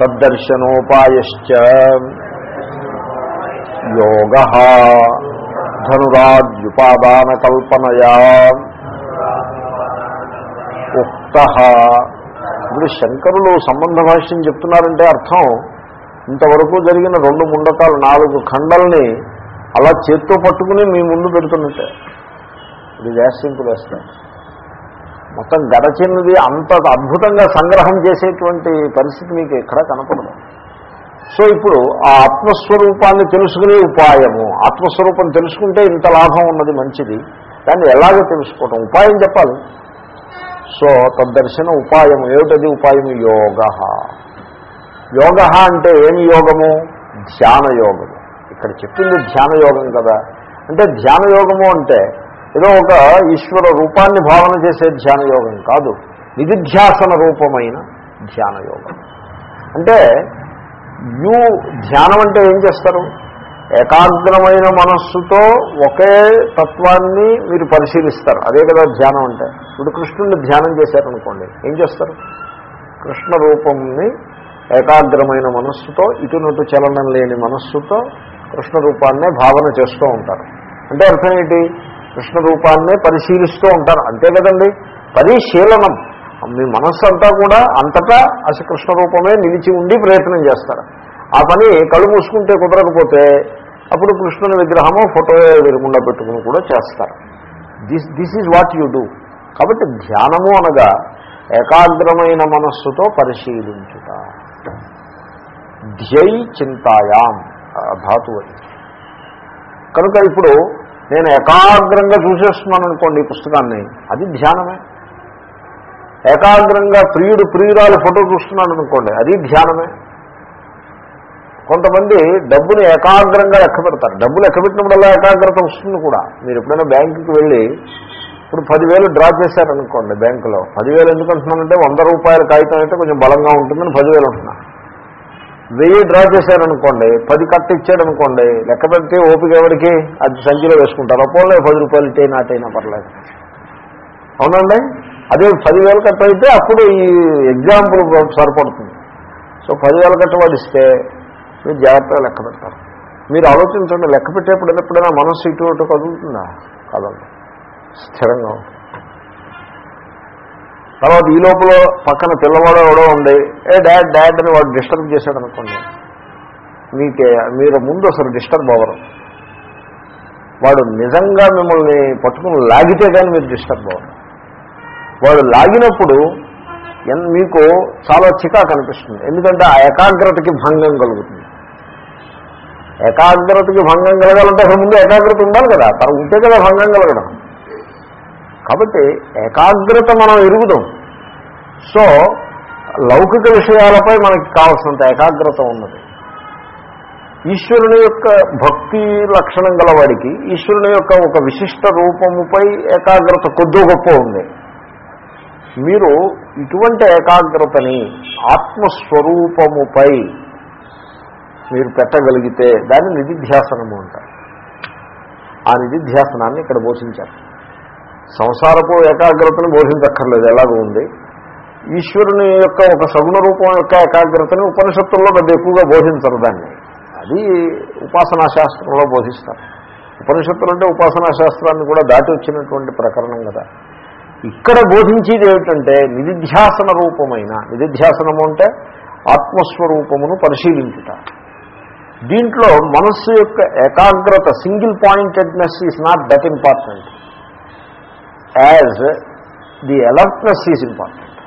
తద్దర్శనోపాయశ్చ యోగ ధనురాద్యుపాదాన కల్పనయా ఉక్త. ఇప్పుడు శంకరులు సంబంధ భాష్యం చెప్తున్నారంటే అర్థం ఇంతవరకు జరిగిన రెండు ముండకాలు నాలుగు ఖండల్ని అలా చేత్తో పట్టుకుని మీ ముందు పెడుతున్నట్టే. ఇది వ్యాసింపులు వేస్తారు మొత్తం గడచినది అంత అద్భుతంగా సంగ్రహం చేసేటువంటి పరిస్థితి మీకు ఎక్కడా కనపడదు. సో ఇప్పుడు ఆ ఆత్మస్వరూపాన్ని తెలుసుకునే ఉపాయము ఆత్మస్వరూపం తెలుసుకుంటే ఇంత లాభం ఉన్నది మంచిది. దాన్ని ఎలాగో తెలుసుకోవటం? ఉపాయం చెప్పాలి. సో తద్దర్శన ఉపాయం ఏమిటది ఉపాయం యోగ. యోగ అంటే ఏమి యోగము? ధ్యాన యోగము. ఇక్కడ చెప్పింది ధ్యాన యోగం కదా. అంటే ధ్యాన యోగము అంటే ఏదో ఒక ఈశ్వర రూపాన్ని భావన చేసే ధ్యాన యోగం కాదు. నిధిధ్యాసన రూపమైన ధ్యాన యోగం అంటే యూ ధ్యానం అంటే ఏం చేస్తారు? ఏకాగ్రమైన మనస్సుతో ఒకే తత్వాన్ని మీరు పరిశీలిస్తారు. అదే కదా ధ్యానం అంటే. ఇప్పుడు కృష్ణుడిని ధ్యానం చేశారనుకోండి ఏం చేస్తారు? కృష్ణ రూపంని ఏకాగ్రమైన మనస్సుతో ఇటునటు చలనం లేని మనస్సుతో కృష్ణ రూపాన్నే భావన చేస్తూ ఉంటారు. అంటే అర్థం ఏంటి? కృష్ణ రూపాన్నే పరిశీలిస్తూ ఉంటారు. అంతే కదండి? పరిశీలనం. మీ మనస్సు అంతా కూడా అంతటా అసలు కృష్ణ రూపమే నిలిచి ఉండి ప్రయత్నం చేస్తారు. ఆ పని కళ్ళు మూసుకుంటే కుదరకపోతే అప్పుడు కృష్ణుని విగ్రహము ఫోటో ఎదురకుండా పెట్టుకుని కూడా చేస్తారు. This this is what you do. కాబట్టి ధ్యానము అనగా ఏకాగ్రమైన మనస్సుతో పరిశీలించుట. ధ్యై చింతాయాం. ధాతువు అది. కనుక ఇప్పుడు నేను ఏకాగ్రంగా చూసేస్తున్నాను అనుకోండి ఈ పుస్తకాన్ని అది ధ్యానమే. ఏకాగ్రంగా ప్రియుడు ప్రియురాలు ఫోటో చూస్తున్నాను అనుకోండి అది ధ్యానమే. కొంతమంది డబ్బుని ఏకాగ్రంగా లెక్క పెడతారు. డబ్బులు లెక్క పెట్టినప్పుడల్లా ఏకాగ్రత వస్తుంది కూడా. మీరు ఎప్పుడైనా బ్యాంకుకి వెళ్ళి ఇప్పుడు పదివేలు డ్రా చేశారనుకోండి బ్యాంకులో. పదివేలు ఎందుకు అంటున్నానంటే వంద రూపాయల కాగితం అయితే కొంచెం బలంగా ఉంటుందని పదివేలు అంటున్నాను వెయ్యి డ్రా చేశారనుకోండి పది కట్ట ఇచ్చాడనుకోండి లెక్క పెడితే ఓపిక ఎవరికి? అది సంచిలో వేసుకుంటారు. అప్పుడు పది రూపాయలు ఇటే నాటైనా పర్లేదు. అవునండి? అదే పదివేల కట్ట అయితే అప్పుడు ఈ ఎగ్జాంపుల్ సరిపడుతుంది. సో పదివేల కట్ట వాడు ఇస్తే మీరు జాగ్రత్తగా లెక్క పెడతారు. మీరు ఆలోచించండి లెక్క పెట్టేప్పుడు ఎప్పుడైనా మనస్సు ఇటు ఇటు కదులుతుందా? కదలదు స్థిరంగా ఉంటుంది. తర్వాత ఈ లోపల పక్కన పిల్లవాడు ఎవడో ఉండి ఏ డాడ్ డాడ్ అని వాడు డిస్టర్బ్ చేశాడు అనుకోండి. మీకే మీరు ముందు అసలు డిస్టర్బ్ అవ్వరు. వాడు నిజంగా మిమ్మల్ని పట్టుకుని లాగితే కానీ మీరు డిస్టర్బ్ అవ్వరు. వాడు లాగినప్పుడు ఎన్- మీకు చాలా చికా కనిపిస్తుంది ఎందుకంటే ఆ ఏకాగ్రతకి భంగం కలుగుతుంది. ఏకాగ్రతకి భంగం కలగాలంటే అసలు ముందు ఏకాగ్రత ఉండాలి కదా. తన ఉంటే కదా భంగం కలగడం. కాబట్టి ఏకాగ్రత మనం ఎరుగుదాం. సో లౌకిక విషయాలపై మనకి కావాల్సినంత ఏకాగ్రత ఉన్నది. ఈశ్వరుని యొక్క భక్తి లక్షణం గలవాడికి ఈశ్వరుని యొక్క ఒక విశిష్ట రూపముపై ఏకాగ్రత కొద్దో గొప్ప ఉంది. మీరు ఇటువంటి ఏకాగ్రతని ఆత్మస్వరూపముపై మీరు పెట్టగలిగితే దాన్ని నిధిధ్యాసనము అంటారు. ఆ నిధిధ్యాసనాన్ని ఇక్కడ బోధించారు. సంసారపు ఏకాగ్రతను బోధించక్కర్లేదు ఎలాగో ఉంది. ఈశ్వరుని యొక్క ఒక సగుణ రూపం యొక్క ఏకాగ్రతని ఉపనిషత్తుల్లో పెద్ద ఎక్కువగా బోధించరు దాన్ని. అది ఉపాసనా శాస్త్రంలో బోధిస్తారు. ఉపనిషత్తులు అంటే ఉపాసనా శాస్త్రాన్ని కూడా దాటి వచ్చినటువంటి ప్రకరణం కదా. ఇక్కడ బోధించేది ఏమిటంటే నిధిధ్యాసన రూపమైన నిధిధ్యాసనము అంటే ఆత్మస్వరూపమును పరిశీలించుట. దీంట్లో మనస్సు యొక్క ఏకాగ్రత single pointedness is not that important as the alertness is important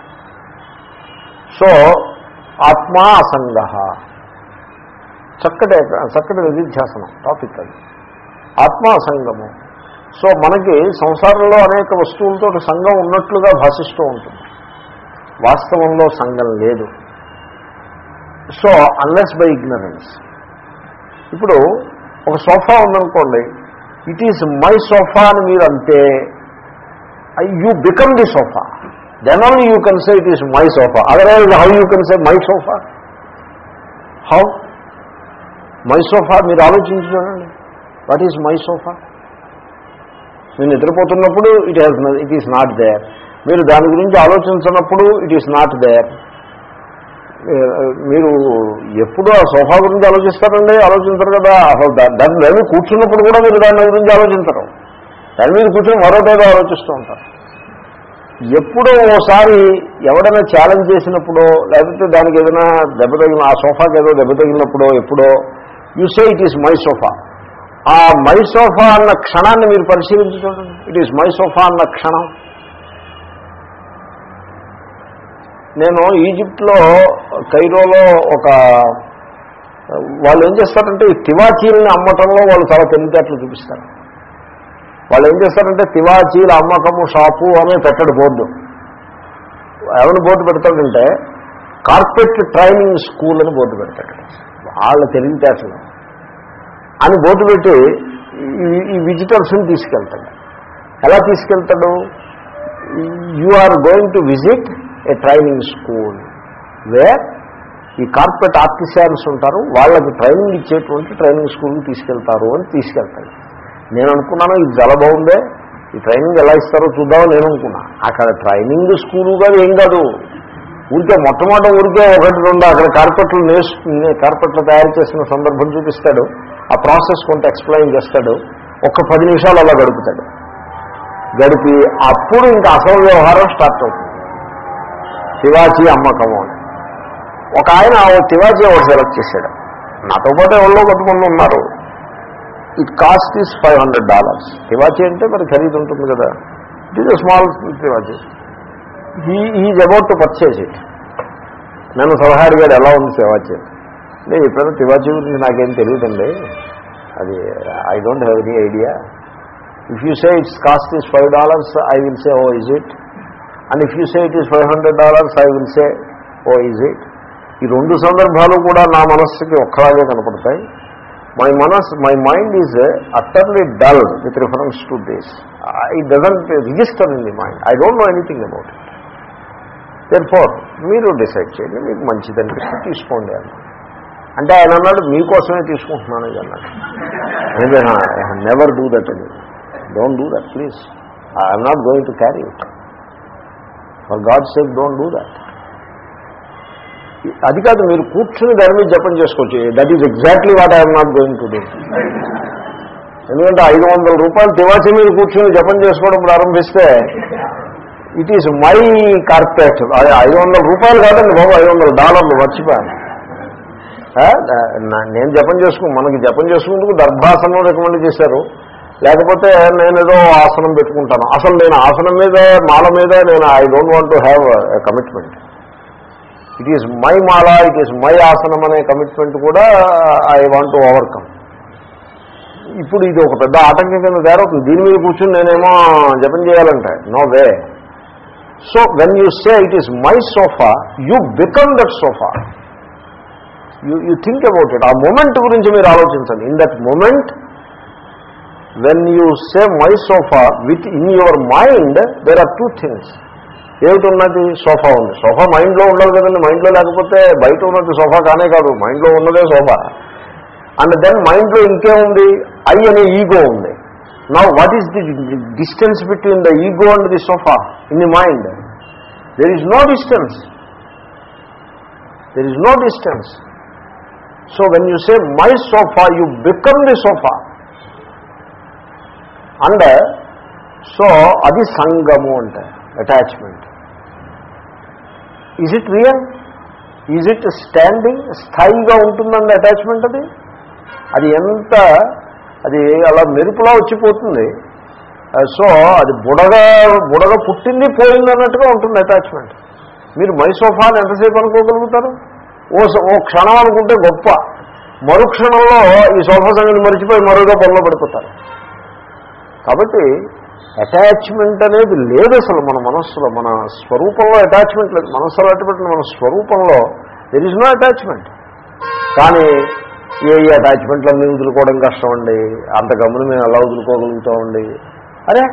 so ఆత్మా అసంగ చక్కటి చక్కటి నిధిధ్యాసనం టాపిక్ అది. ఆత్మా సంగము సో మనకి సంసారంలో అనేక వస్తువులతో సంఘం ఉన్నట్లుగా భాషిస్తూ ఉంటుంది. వాస్తవంలో సంఘం లేదు. సో అన్లెస్ బై ఇగ్నరెన్స్ ఇప్పుడు ఒక సోఫా ఉందనుకోండి. ఇట్ ఈజ్ మై సోఫా అని మీరు అంటే you become the sofa. Then only you can say it is my sofa otherwise how you can say my sofa how my sofa మీరు ఆలోచించి చూడండి వాట్ ఈజ్ మై సోఫా మీరు నిద్రపోతున్నప్పుడు it has it is not there మీరు దాని గురించి ఆలోచించినప్పుడు ఇట్ ఈస్ నాట్ దేర్ మీరు ఎప్పుడు ఆ సోఫా గురించి ఆలోచిస్తారండి? ఆలోచించరు కదా. అసలు దాని మీద కూర్చున్నప్పుడు కూడా మీరు దాని గురించి ఆలోచించరు. దాని మీద కూర్చొని మరోటేదో ఆలోచిస్తూ ఉంటారు. ఎప్పుడో ఓసారి ఎవడైనా ఛాలెంజ్ చేసినప్పుడో లేకపోతే దానికి ఏదైనా దెబ్బ తగిలిన ఆ సోఫాకి ఏదో దెబ్బ తగిలినప్పుడో ఎప్పుడో you say it is my sofa ah my sofa అన్న క్షణాన్ని మీరు పరిశీలించి చూడండి ఇట్ ఈస్ మై సోఫా అన్న క్షణం. నేను ఈజిప్ట్లో కైరోలో ఒక వాళ్ళు ఏం చేస్తారంటే ఈ తివాచీలని అమ్మటంలో వాళ్ళు చాలా తెలివితేటలు చూపిస్తారు. వాళ్ళు ఏం చేస్తారంటే తివాచీల అమ్మకము షాపు అనే పెట్టడు బోర్డు. ఎవరు బోర్డు పెడతాడంటే కార్పెట్ ట్రైనింగ్ స్కూల్ అని బోర్డు పెడతాడు. వాళ్ళ తెలివితేటలు. అని బోర్డు పెట్టి ఈ- ఈ విజిటర్స్ని తీసుకెళ్తాడు. ఎలా తీసుకెళ్తాడు? You are going to visit a training school where ఈ కార్పొరేట్ ఆర్టిసాన్స్ ఉంటారు. వాళ్ళకి ట్రైనింగ్ ఇచ్చేటువంటి ట్రైనింగ్ స్కూల్కి తీసుకెళ్తారు అని తీసుకెళ్తాడు. నేను అనుకున్నాను ఇది చాలా బాగుందే ఈ ట్రైనింగ్ ఎలా ఇస్తారో చూద్దామని నేను అనుకున్నా అక్కడ ట్రైనింగ్ స్కూలు కాదు ఏం కాదు. ఊరికే మొట్టమొదటి ఊరికే ఒకటి రెండు అక్కడ కార్పెట్లు నేర్చు కార్పెట్లు తయారు చేసిన సందర్భం చూపిస్తాడు. ఆ ప్రాసెస్ కొంత ఎక్స్ప్లెయిన్ చేస్తాడు. ఒక్క పది నిమిషాలు అలా గడుపుతాడు. గడిపి అప్పుడు ఇంకా అసలు వ్యవహారం స్టార్ట్ అవుతుంది. తివాచీ అమ్మకము అని ఒక ఆయన తివాచీ ఒకటి సెలెక్ట్ చేశాడు. నాతో పాటు ఎవరో కొంతమంది ఉన్నారు. It cost is five hundred dollars తివాచి అంటే మరి ఖరీదు ఉంటుంది కదా. It is small తివాచి he is about to purchase it నన్ను సలహా అడిగాడు ఎలా ఉంది తివాచి నేను చెప్పాను తివాచి గురించి నాకేం తెలియదండి. అది I don't have any idea if you say it's cost is five dollars I will say oh is it and if you say it is five hundred dollars I will say oh is it ఈ రెండు సందర్భాలు కూడా నా మనస్సుకి ఒక్కలాగే కనపడతాయి. మై మనస్ my mind is utterly dull with reference to this it doesn't register in the mind I don't know anything about it therefore మీరు డిసైడ్ చేయండి. మీకు మంచిది అనిపిస్తే తీసుకోండి అన్న. అంటే ఆయన అన్నాడు మీకోసమే తీసుకుంటున్నాను ఇది అన్నాడు. అంటే నెవర్ డూ దట్ అని don't do that please I'm not going to carry it for God sake don't do that అది కాదు మీరు కూర్చుని దాని మీద జపం చేసుకోవచ్చు. That is exactly what I'm not going to do ఎందుకంటే ఐదు వందల రూపాయలు తివాచి మీద కూర్చుని జపం చేసుకోవడం ప్రారంభిస్తే ఇట్ ఈస్ మై కార్పెట్ అది ఐదు వందల రూపాయలు కాదండి బాబు ఐదు వందల డాలర్లు మర్చిపోయాను. నేను జపం చేసుకు మనకి జపం చేసుకుందుకు దర్భాసనం రికమెండ్ చేశారు. లేకపోతే నేను ఏదో ఆసనం పెట్టుకుంటాను. అసలు నేను ఆసనం మీద మాల మీద నేను I don't want to have commitment it is my Mala it is my ఆసనం అనే కమిట్మెంట్ కూడా ఐ వాంట్ టు ఓవర్కమ్ ఇప్పుడు ఇది ఒక పెద్ద ఆటంకం కింద తయారవుతుంది దీని మీద కూర్చుని నేనేమో జపం చేయాలంటే. No way so when you say it is my sofa you become that sofa you you think about it ఆ మూమెంట్ గురించి మీరు ఆలోచించండి. In that moment when you say my sofa within your mind there are two things ఏమిటి ఉన్నది సోఫా ఉంది. సోఫా మైండ్లో ఉండాలి కదండి. మైండ్లో లేకపోతే బయట ఉన్నది సోఫా కానే కాదు. మైండ్లో ఉన్నదే సోఫా. అండ్ దెన్ మైండ్లో ఇంకేముంది? ఐ అనే ఈగో ఉంది. నా what is the distance between the ego and the sofa in the mind there is no distance there is no distance so when you say my sofa you become the sofa and so అది సంగము అంటే attachment is it real is it standing స్థాయిగా ఉంటుందండి అటాచ్మెంట్ అది? అది ఎంత అది అలా మెరుపులా వచ్చిపోతుంది. Uh, సో అది బుడగ బుడగ పుట్టింది పోయింది అన్నట్టుగా ఉంటుంది అటాచ్మెంట్ మీరు మైసోఫాని ఎంతసేపు అనుకోగలుగుతారు? ఓ ఓ క్షణం అనుకుంటే గొప్ప. మరుక్షణంలో ఈ సోఫా సంగతి మరిచిపోయి మరోగా పనిలో పడిపోతారు. కాబట్టి అటాచ్మెంట్ అనేది లేదు అసలు మన మనస్సులో. మన స్వరూపంలో అటాచ్మెంట్ లేదు. మనస్సులో అటాచ్మెంట్ మన స్వరూపంలో దెర్ ఇస్ నో అటాచ్మెంట్ కానీ ఏ ఈ అటాచ్మెంట్లన్నీ వదులుకోవడం కష్టం అండి అంత గమని మేము ఎలా వదులుకోగలుగుతామండి? అరే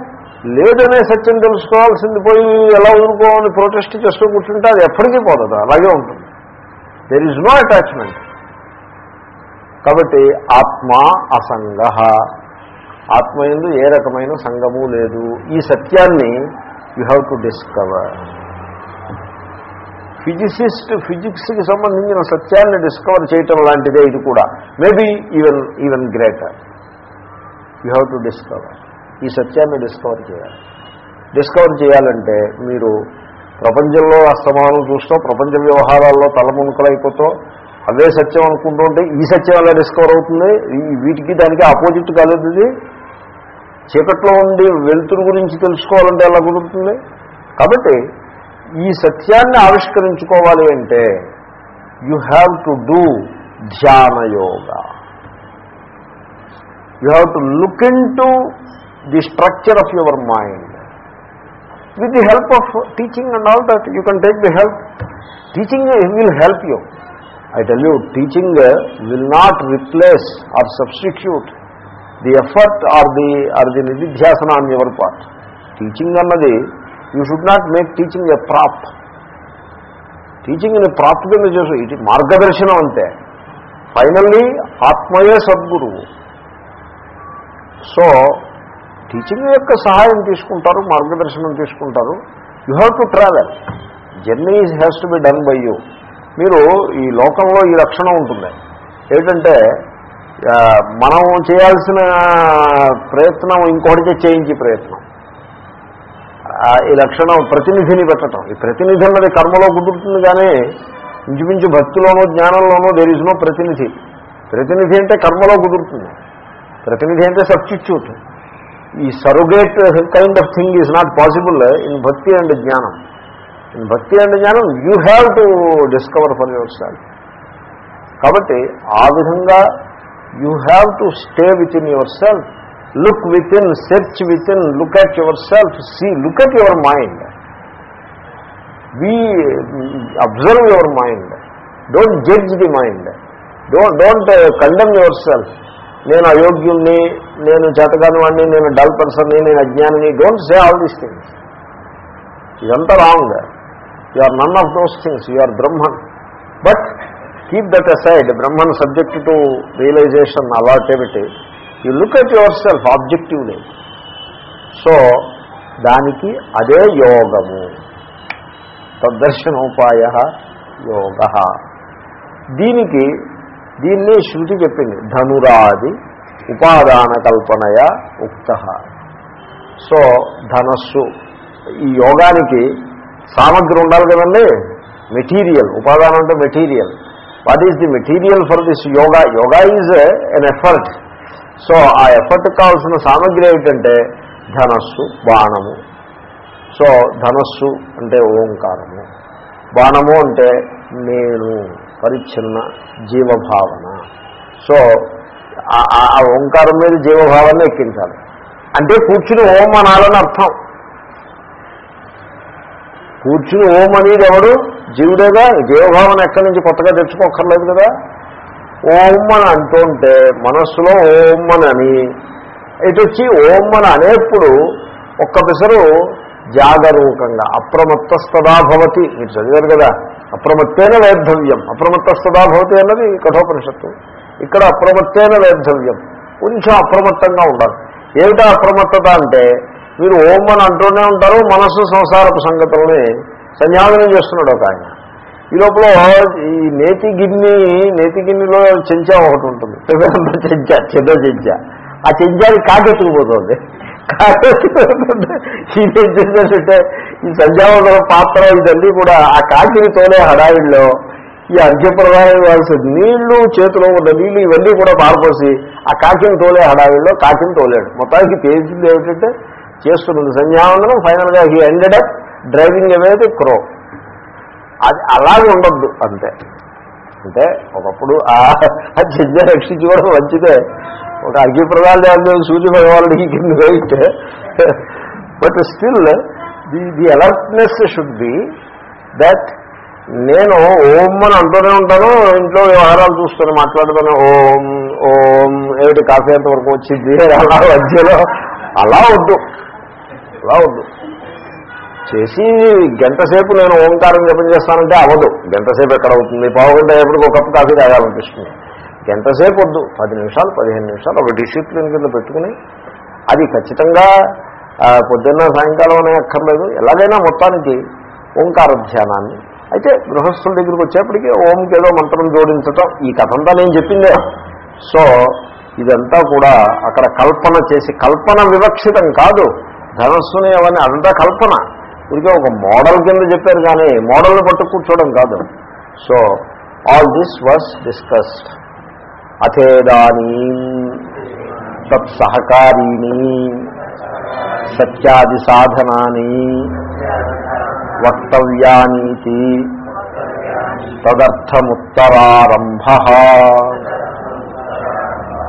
లేదనే సత్యం తెలుసుకోవాల్సింది పోయి ఎలా వదులుకోవాలని ప్రొటెస్ట్ చేస్తూ కూర్చుంటే అది ఎప్పటికీ పోతుంది అలాగే ఉంటుంది. దెర్ ఇస్ నో అటాచ్మెంట్ కాబట్టి ఆత్మ అసంగ ఆత్మయందు ఏ రకమైన సంగము లేదు. ఈ సత్యాన్ని you have to discover. Physicist ఫిజిక్స్కి సంబంధించిన సత్యాన్ని డిస్కవర్ చేయటం లాంటిదే ఇది కూడా. Maybe even even greater you have to discover ఈ సత్యాన్ని డిస్కవర్ చేయాలి. డిస్కవర్ చేయాలంటే మీరు ప్రపంచంలో అస్తమానం చూస్తూ ప్రపంచ వ్యవహారాల్లో తలమునుకలైపోతూ అవే సత్యం అనుకుంటూ ఉంటే ఈ సత్యం ఎలా డిస్కవర్ అవుతుంది? వీటికి దానికి ఆపోజిట్ కాలేదు ఇది. చీకట్లో ఉండి వెలుతురు గురించి తెలుసుకోవాలంటే ఎలా కుదురుతుంది? కాబట్టి ఈ సత్యాన్ని ఆవిష్కరించుకోవాలి అంటే you have to do dhyana yoga you have to look into the structure of your mind with the help of teaching and all that you can take the help teaching will help you I tell you teaching will not replace or substitute the effort or the or the nididhyasana on your part teaching అన్నది you should not make teaching a prop టీచింగ్ని prop కింద చేసు ఇది మార్గదర్శనం అంతే ఫైనల్లీ ఆత్మయే సద్గురువు సో టీచింగ్ యొక్క సహాయం తీసుకుంటారు మార్గదర్శనం తీసుకుంటారు you have to travel journey has to be done by you మీరు ఈ లోకంలో ఈ లక్షణం ఉంటుంది. ఏంటంటే మనం చేయాల్సిన ప్రయత్నం ఇంకొకటికే చేయించే ప్రయత్నం. ఈ లక్షణం ప్రతినిధిని పెట్టడం ఈ ప్రతినిధి అన్నది కర్మలో కుదురుతుంది కానీ ఇంచుమించు భక్తిలోనో జ్ఞానంలోనో దేర్ ఇస్ నో ప్రతినిధి. ప్రతినిధి అంటే కర్మలో కుదురుతుంది. ప్రతినిధి అంటే సబ్స్టిట్యూట్. ఈ surrogate kind of thing is not possible in bhakti and jnanam. Bhakti and jnanam. You have to discover for yourself కాబట్టి ఆ విధంగా you have to stay within yourself look within search within look at yourself see look at your mind be observe your mind don't judge the mind don't don't condemn yourself నేను అయోగ్యుణ్ణి నేను చేతగాని వాడిని నేను డల్ పర్సన్ని నేను అజ్ఞానిని don't say all these things ఇదంతా wrong you are none of those things you are Brahman but keep that aside Brahman subject to realization అలాటేమిటి you look at yourself objectively so దానికి అదే యోగము. తద్దర్శనోపాయ యోగ. దీనికి దీన్ని శృతి చెప్పింది. ధనురాది ఉపాదాన కల్పనయ ఉక్త. సో ధనస్సు. ఈ యోగానికి సామగ్రి ఉండాలి కదండి? మెటీరియల్. ఉపాదానం అంటే material. What is the material for this yoga yoga is an effort so ఆ ఎఫర్ట్ కావాల్సిన సామగ్రి ఏమిటంటే ధనస్సు బాణము. సో ధనస్సు అంటే ఓంకారము. బాణము అంటే నేను పరిచ్ఛిన్న జీవభావన. సో ఆ- ఆ ఓంకారం మీద జీవభావాన్ని ఎక్కించాలి. అంటే కూర్చుని ఓం అనాలని అర్థం. కూర్చుని ఓం అనేది ఎవడు? జీవుడేగా? జీవభావన ఎక్కడి నుంచి కొత్తగా తెచ్చుకోక్కర్లేదు కదా. ఓం అని అంటుంటే మనస్సులో ఓం అని అని. ఇటు వచ్చి ఓం అని అనేప్పుడు ఒక్క పిసరు జాగరూకంగా అప్రమత్తస్తదా భవతి. మీరు చదివారు కదా అప్రమత్తేన వేద్ధవ్యం. అప్రమత్తస్తదా భవతి అన్నది కఠోపనిషత్తు. ఇక్కడ అప్రమత్తేన వేద్ధవ్యం. కొంచెం అప్రమత్తంగా ఉండాలి. ఏమిటా అప్రమత్తత అంటే మీరు ఓం అని అంటూనే ఉంటారు మనస్సు సంసారపు సంగతుల్ని సంధ్యావనం చేస్తున్నాడు ఒక ఆయన. ఈ లోపల ఈ నేతి గిన్నె నేతి గిన్నెలో చెంచా ఒకటి ఉంటుంది. పెద్ద చెంచా చెద్ద చెంచా. ఆ చెంచాని కాకెత్తుకుపోతుంది. కాకెత్తుకుపోతుంది. ఇదేం ఈ సంధ్యావనం పాత్ర ఇదన్నీ కూడా ఆ కాకిని తోలే హడావిడిలో ఈ అర్ఘ్యప్రదాయం ఇవ్వాల్సిన నీళ్ళు చేతిలో ఉన్న నీళ్ళు ఇవన్నీ కూడా పారిపోసి ఆ కాకిని తోలే హడావిడిలో కాకిని తోలేడు. మొత్తానికి తేల్చింది ఏమిటంటే చేస్తున్నది. సంధ్యావందనం ఫైనల్గా హీ ఎండెడ్ అప్ డ్రైవింగ్ అనేది క్రో అది అలాగే ఉండద్దు అంతే. అంటే ఒకప్పుడు ఆ జిజ్జ రక్షించుకోవడం మంచిదే. ఒక అగ్గిప్రదాలు చేయాలి సూర్య భగవానుడికి కింద అయితే but still the the alertness should be that నేను ఓం అని అంటూనే ఉంటాను ఇంట్లో వ్యవహారాలు చూస్తాను మాట్లాడుతాను ఓం ఓం ఏమిటి కాఫీ అంత వరకు వచ్చింది? అలా మధ్యలో అలా వద్దు. అలా వద్దు. చేసి గంటసేపు నేను ఓంకారం జపం చేస్తానంటే అవ్వదు. గంటసేపు ఎక్కడ అవుతుంది? పావు గంట ఎప్పటికి ఒక కప్పు కాఫీ తాగాలనిపిస్తుంది. గంటసేపు వద్దు. పది నిమిషాలు పదిహేను నిమిషాలు ఒక డిసిప్లిన్ కింద పెట్టుకుని అది ఖచ్చితంగా పొద్దున్న సాయంకాలం అనే అక్కర్లేదు. ఎలాగైనా మొత్తానికి ఓంకార ధ్యానాన్ని. అయితే గృహస్థుల దగ్గరికి వచ్చేప్పటికీ ఓంకేదో మంత్రం జోడించటం ఈ కథంతా నేను చెప్పిందే. సో ఇదంతా కూడా అక్కడ కల్పన చేసి కల్పన వివక్షితం కాదు. ధనస్సుని అవన్నీ అదంతా కల్పన. ఇది ఒక మోడల్ కింద చెప్పారు కానీ మోడల్ని పట్టు కూర్చోవడం కాదు. So all this was discussed అథేదాని తత్సహకారీని సత్యాది సాధనాన్ని వక్తవ్యానీతి తదర్థముత్తరారంభ.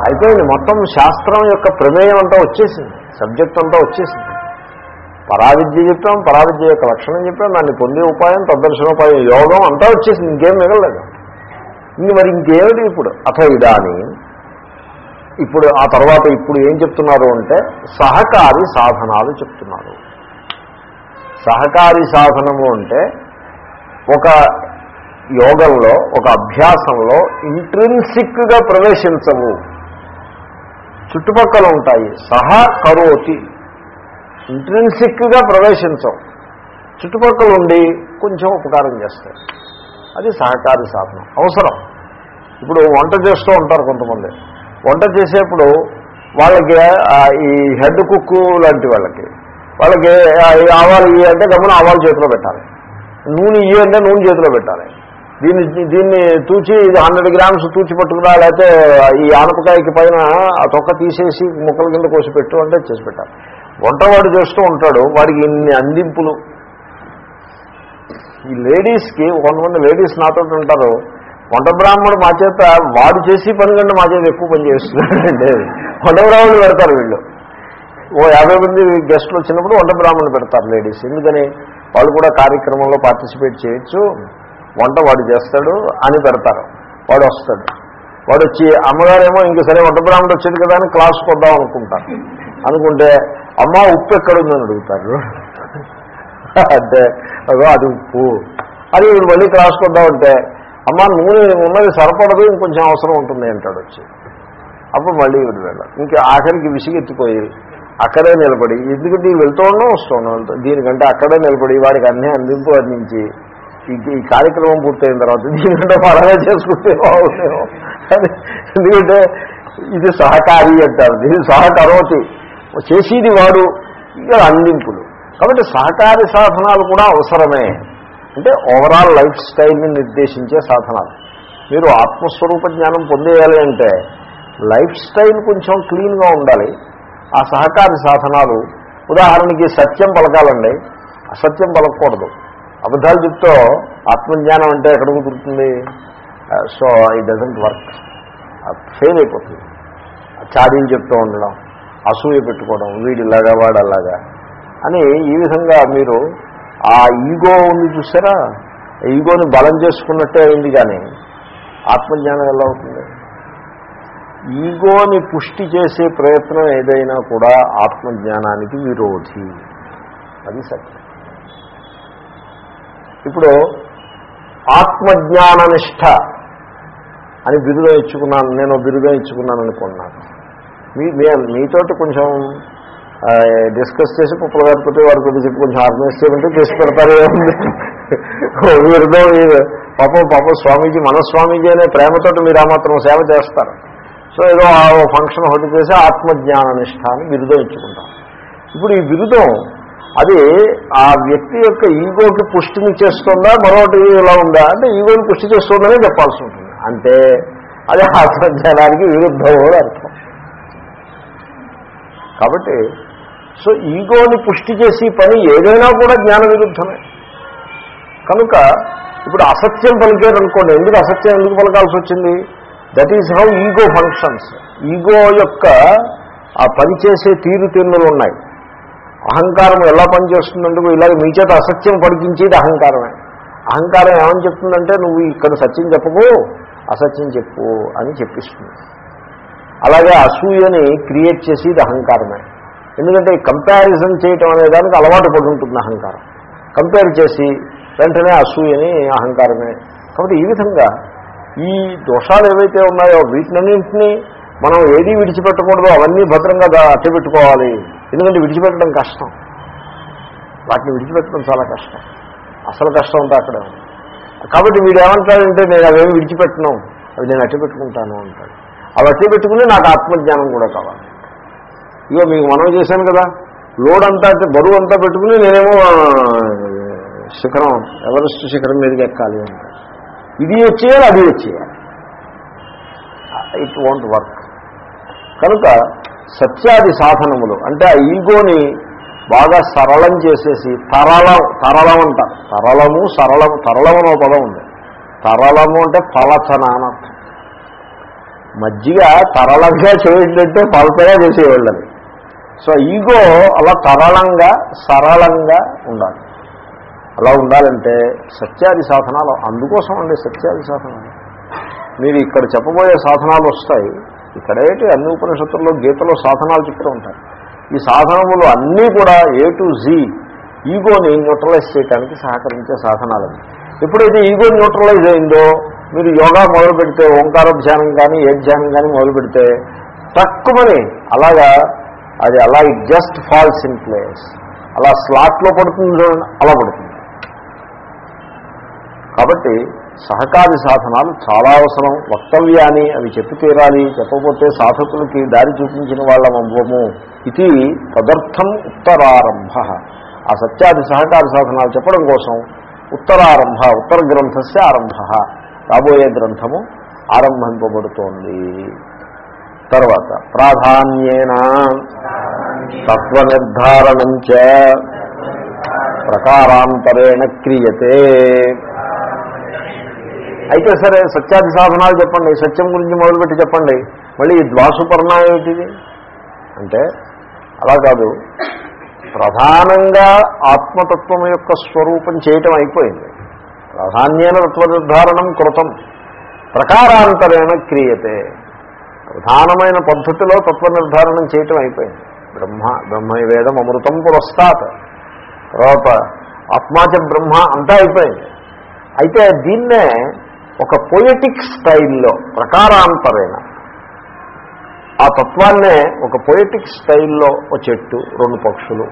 అయిపోయింది మొత్తం శాస్త్రం యొక్క ప్రమేయం అంతా వచ్చేసింది. సబ్జెక్ట్ అంతా వచ్చేసింది. పరావిద్య చెప్పాం పరావిద్య యొక్క లక్షణం చెప్పాం దాన్ని పొందే ఉపాయం తద్దర్శనోపాయం యోగం అంతా వచ్చేసింది. ఇంకేం మిగలలేదు. ఇంక మరి ఇంకేమిటి ఇప్పుడు? అథ ఇదాని. ఇప్పుడు ఆ తర్వాత ఇప్పుడు ఏం చెప్తున్నారు అంటే సహకారి సాధనాలు చెప్తున్నారు. సహకారి సాధనము అంటే ఒక యోగంలో ఒక అభ్యాసంలో ఇంట్రిన్సిక్గా ప్రవేశించవు. చుట్టుపక్కల ఉంటాయి. సహ కరోతి. ఇంట్రెన్సిక్గా ప్రవేశించవు. చుట్టుపక్కల ఉండి కొంచెం ఉపకారం చేస్తాయి. అది సహకారి సాధనం. అవసరం. ఇప్పుడు వంట చేస్తూ ఉంటారు కొంతమంది. వంట చేసేప్పుడు వాళ్ళకి ఈ హెడ్ కుక్ లాంటి వాళ్ళకి వాళ్ళకి ఆవాలు ఇవి అంటే గమనం ఆవాలు చేతిలో పెట్టాలి. నూనె ఇవి అంటే నూనె చేతిలో పెట్టాలి. దీన్ని దీన్ని తూచి ఇది హండ్రెడ్ గ్రామ్స్ తూచి పట్టుకురా లేకపోతే ఈ ఆనపకాయకి పైన ఆ తొక్క తీసేసి ముక్కల కింద కోసి పెట్టు అంటే చేసి పెట్టాలి. వంటవాడు చేస్తూ ఉంటాడు వాడికి ఇన్ని అందింపులు. ఈ లేడీస్కి కొంతమంది లేడీస్ నాతో ఉంటారు వంట బ్రాహ్మణుడు మా చేత వాడు చేసి పని కంటే మా చేత ఎక్కువ పని చేస్తున్నాడండి. వంట బ్రాహ్మణులు పెడతారు వీళ్ళు. ఓ యాభై మంది గెస్టులు వచ్చినప్పుడు వంట బ్రాహ్మణులు పెడతారు లేడీస్. ఎందుకని? వాళ్ళు కూడా కార్యక్రమంలో పార్టిసిపేట్ చేయొచ్చు. వంట వాడు చేస్తాడు అని పెడతారు. వాడు వస్తాడు వాడు వచ్చి అమ్మగారేమో ఇంక సరే వంట బ్రాహ్మణుడు వచ్చేది కదా అని క్లాస్కి వద్దాం అనుకుంటారు. అనుకుంటే అమ్మ ఉప్పు ఎక్కడుందని అడుగుతారు. అంటే అదో అది ఉప్పు. అది వీడు మళ్ళీ క్లాస్కి వద్దామంటే అమ్మ నూనె ఉన్నది సరిపడదు ఇంకొంచెం అవసరం ఉంటుంది అంటాడు వచ్చి. అప్పుడు మళ్ళీ వీడు వెళ్ళాలి ఇంకా ఆఖరికి విసిగెత్తిపోయి అక్కడే నిలబడి ఎందుకంటే వెళ్తూ ఉండడం వస్తూ ఉండడం దీనికంటే అక్కడే నిలబడి వాడికి అన్నీ అందింపు అందించి ఈ ఈ కార్యక్రమం పూర్తయిన తర్వాత దీనికంటే బాగా చేసుకుంటే బాగుండేమో. అని ఎందుకంటే ఇది సహకారి అంటారు. దీని సహకరోతి. చేసేది వాడు ఇక అందింపులు. కాబట్టి సహకారి సాధనాలు కూడా అవసరమే. అంటే ఓవరాల్ లైఫ్ స్టైల్ని నిర్దేశించే సాధనాలు. మీరు ఆత్మస్వరూప జ్ఞానం పొందేయాలి అంటే లైఫ్ స్టైల్ కొంచెం క్లీన్గా ఉండాలి. ఆ సహకారి సాధనాలు ఉదాహరణకి సత్యం పలకాలండి. అసత్యం పలకూడదు అబద్ధాలు చెప్తూ ఆత్మజ్ఞానం అంటే ఎక్కడ కుదురుతుంది? సో ఈ డజంట్ వర్క్ ఫెయిల్ అయిపోతుంది. చాడీలు చెప్తూ ఉండడం అసూయ పెట్టుకోవడం వీడిలాగా వాడలాగా. అని ఈ విధంగా మీరు ఆ ఈగో ఉంది చూసారా? ఈగోని బలం చేసుకున్నట్టే అయింది కానీ ఆత్మజ్ఞానం ఎలా అవుతుంది? ఈగోని పుష్టి చేసే ప్రయత్నం ఏదైనా కూడా ఆత్మజ్ఞానానికి విరోధి. అది సత్యం. ఇప్పుడు ఆత్మజ్ఞాన నిష్ట అని బిరుదం ఇచ్చుకున్నాను నేను బిరుదం ఇచ్చుకున్నాను అనుకున్నాను మీ మీతోటి కొంచెం డిస్కస్ చేసి పుప్పల గారిపోతే వారి కొద్ది చెప్పి కొంచెం ఆర్గనైజ్ చేయమంటే చేసి పెడతారు. ఏముంది పాప పాపం స్వామీజీ మన స్వామీజీ అనే ప్రేమతోటి మీరు ఆ మాత్రం సేవ చేస్తారు. సో ఏదో ఆ ఫంక్షన్ ఒకటి చేసి ఆత్మజ్ఞాన నిష్ట అని బిరుదం ఇచ్చుకుంటాం ఇప్పుడు ఈ బిరుదం అది ఆ వ్యక్తి యొక్క ఈగోకి పుష్టిని చేస్తుందా మరొకటి ఇలా ఉందా? అంటే ఈగోని పుష్టి చేస్తుందనే చెప్పాల్సి ఉంటుంది. అంటే అది ఆత్మజ్ఞానానికి విరుద్ధం అని అర్థం. కాబట్టి సో ఈగోని పుష్టి చేసి పని ఏదైనా కూడా జ్ఞాన విరుద్ధమే. కనుక ఇప్పుడు అసత్యం పలికారు అనుకోండి. ఎందుకు అసత్యం ఎందుకు పలకాల్సి వచ్చింది? That is how ego functions ego యొక్క ఆ పనిచేసే తీరులు ఉన్నాయి. అహంకారం ఎలా పనిచేస్తుందంటే ఇలాగ మీ చేత అసత్యం పడిపించేది అహంకారమే. అహంకారం ఏమని చెప్తుందంటే నువ్వు ఇక్కడ సత్యం చెప్పకు అసత్యం చెప్పు అని చెప్పిస్తుంది. అలాగే అసూయని క్రియేట్ చేసేది అహంకారమే. ఎందుకంటే కంపారిజన్ చేయటం అనే దానికి అలవాటు పడి ఉంటుంది అహంకారం. కంపేర్ చేసి వెంటనే అసూయని అహంకారమే. కాబట్టి ఈ విధంగా ఈ దోషాలు ఏవైతే ఉన్నాయో వీటినన్నింటినీ మనం ఏది విడిచిపెట్టకూడదో అవన్నీ భద్రంగా దా- అట్టబెట్టుకోవాలి. ఎందుకంటే విడిచిపెట్టడం కష్టం. వాటిని విడిచిపెట్టడం చాలా కష్టం. అసలు కష్టం అంతా అక్కడే ఉంది. కాబట్టి వీడు ఏమంటాడంటే నేను అవేమి విడిచిపెట్టను అవి నేను అట్టి పెట్టుకుంటాను అంటాడు. అవి అట్టి పెట్టుకుని నాకు ఆత్మజ్ఞానం కూడా కావాలి. ఇగో మీకు మనం చేశాను కదా. లోడ్ అంతా అంటే బరువు అంతా పెట్టుకుని నేనేమో శిఖరం ఎవరెస్ట్ శిఖరం మీదకి ఎక్కాలి అంటాడు. ఇది వచ్చేయాలి అది వచ్చేయాలి. ఇట్ వాంట్ వర్క్ కనుక సత్యాది సాధనములు అంటే ఆ ఈగోని బాగా సరళం చేసేసి తరళం తరళం అంటారు. తరళము సరళము తరళం అనే పదం ఉంది. తరళము అంటే పలచన అని మజ్జిగ తరళంగా చేయండి పలచగా చేసేవాళ్ళని సో ఈగో అలా తరళంగా సరళంగా ఉండాలి. అలా ఉండాలంటే సత్యాది సాధనాలు అందుకోసం అండి సత్యాది సాధనాలు. మీరు ఇక్కడ చెప్పబోయే సాధనాలు వస్తాయి. ఇక్కడేంటి అన్ని ఉపనిషత్తుల్లో గీతలో సాధనాలు చెప్తూ ఉంటాయి. ఈ సాధనములు అన్నీ కూడా ఏ టు జీ ఈగోని న్యూట్రలైజ్ చేయడానికి సహకరించే సాధనాలని ఎప్పుడైతే ఈగో న్యూట్రలైజ్ అయిందో మీరు యోగా మొదలు పెడితే ఓంకార ధ్యానం కానీ ఏ ధ్యానం కానీ మొదలు పెడితే తక్కువని అలాగా అది అలా it just falls in place అలా స్లాట్లో పడుతుంది అలా పడుతుంది. కాబట్టి సహకారి సాధనాలు చాలా అవసరం. వక్తవ్యాన్ని అవి చెప్పి తీరాలి. చెప్పకపోతే సాధకులకి దారి చూపించిన వాళ్ళ అవ్వము ఇది తదర్థం ఉత్తరారంభ. ఆ సత్యాది సహకారి సాధనాలు చెప్పడం కోసం ఉత్తరారంభ ఉత్తర గ్రంథస్య ఆరంభ. రాబోయే గ్రంథము ఆరంభింపబడుతోంది. తర్వాత ప్రాధాన్యేన తత్వనిర్ధారణంచ ప్రకారాంతరేణ క్రియతే. అయితే సరే సత్యాది సాధనాలు చెప్పండి సత్యం గురించి మొదలుపెట్టి చెప్పండి. మళ్ళీ ఈ ద్వాసుపర్ణ ఏమిటిది? అంటే అలా కాదు. ప్రధానంగా ఆత్మతత్వం యొక్క స్వరూపం చేయటం అయిపోయింది. ప్రాధాన్యన తత్వ నిర్ధారణం కృతం. ప్రకారాంతరేణ క్రియతే. ప్రధానమైన పద్ధతిలో తత్వ నిర్ధారణం చేయటం అయిపోయింది. బ్రహ్మ బ్రహ్మ వేదం అమృతం పురస్తాత్. తర్వాత ఆత్మాచ బ్రహ్మ అంతా అయిపోయింది. అయితే దీన్నే ఒక పొయటిక్ స్టైల్లో ప్రకారాంతరైన ఆ తత్వాన్నే ఒక పొయటిక్ స్టైల్లో ఒక చెట్టు రెండు పక్షులు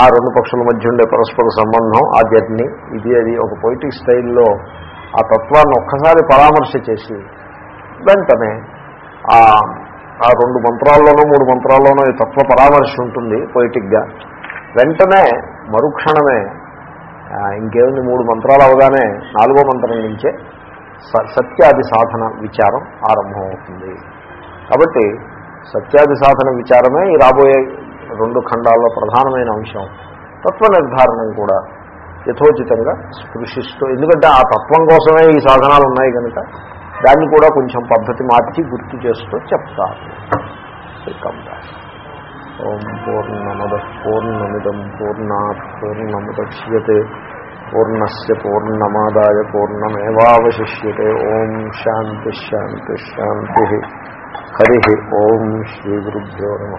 ఆ రెండు పక్షుల మధ్య ఉండే పరస్పర సంబంధం ఆ జర్నీ ఇది అది ఒక పొయిటిక్ స్టైల్లో ఆ తత్వాన్ని ఒక్కసారి పరామర్శ చేసి వెంటనే ఆ ఆ రెండు మంత్రాల్లోనూ మూడు మంత్రాల్లోనూ ఈ తత్వ పరామర్శ ఉంటుంది పొయిటిక్గా. వెంటనే మరుక్షణమే ఇంకేముంది మూడు మంత్రాలు అవగానే నాలుగో మంత్రం నుంచే సత్యాది సాధన విచారం ఆరంభమవుతుంది. కాబట్టి సత్యాది సాధన విచారమే ఈ రాబోయే రెండు ఖండాల్లో ప్రధానమైన అంశం. తత్వ నిర్ధారణం కూడా యథోచితంగా స్పృశిస్తూ ఎందుకంటే ఆ తత్వం కోసమే ఈ సాధనాలు ఉన్నాయి కనుక దాన్ని కూడా కొంచెం పద్ధతి మార్చి గుర్తు చేస్తూ చెప్తారు. వెల్కమ్ ఓం పూర్ణమద పూర్ణమిదం పూర్ణా పూర్ణముద్యతే. పూర్ణస్ పూర్ణమాదాయ పూర్ణమేవాశిష్యే ఓం శాంతిశాంతిశాంతి హరి ఓం శ్రీ గురుభ్యో నమ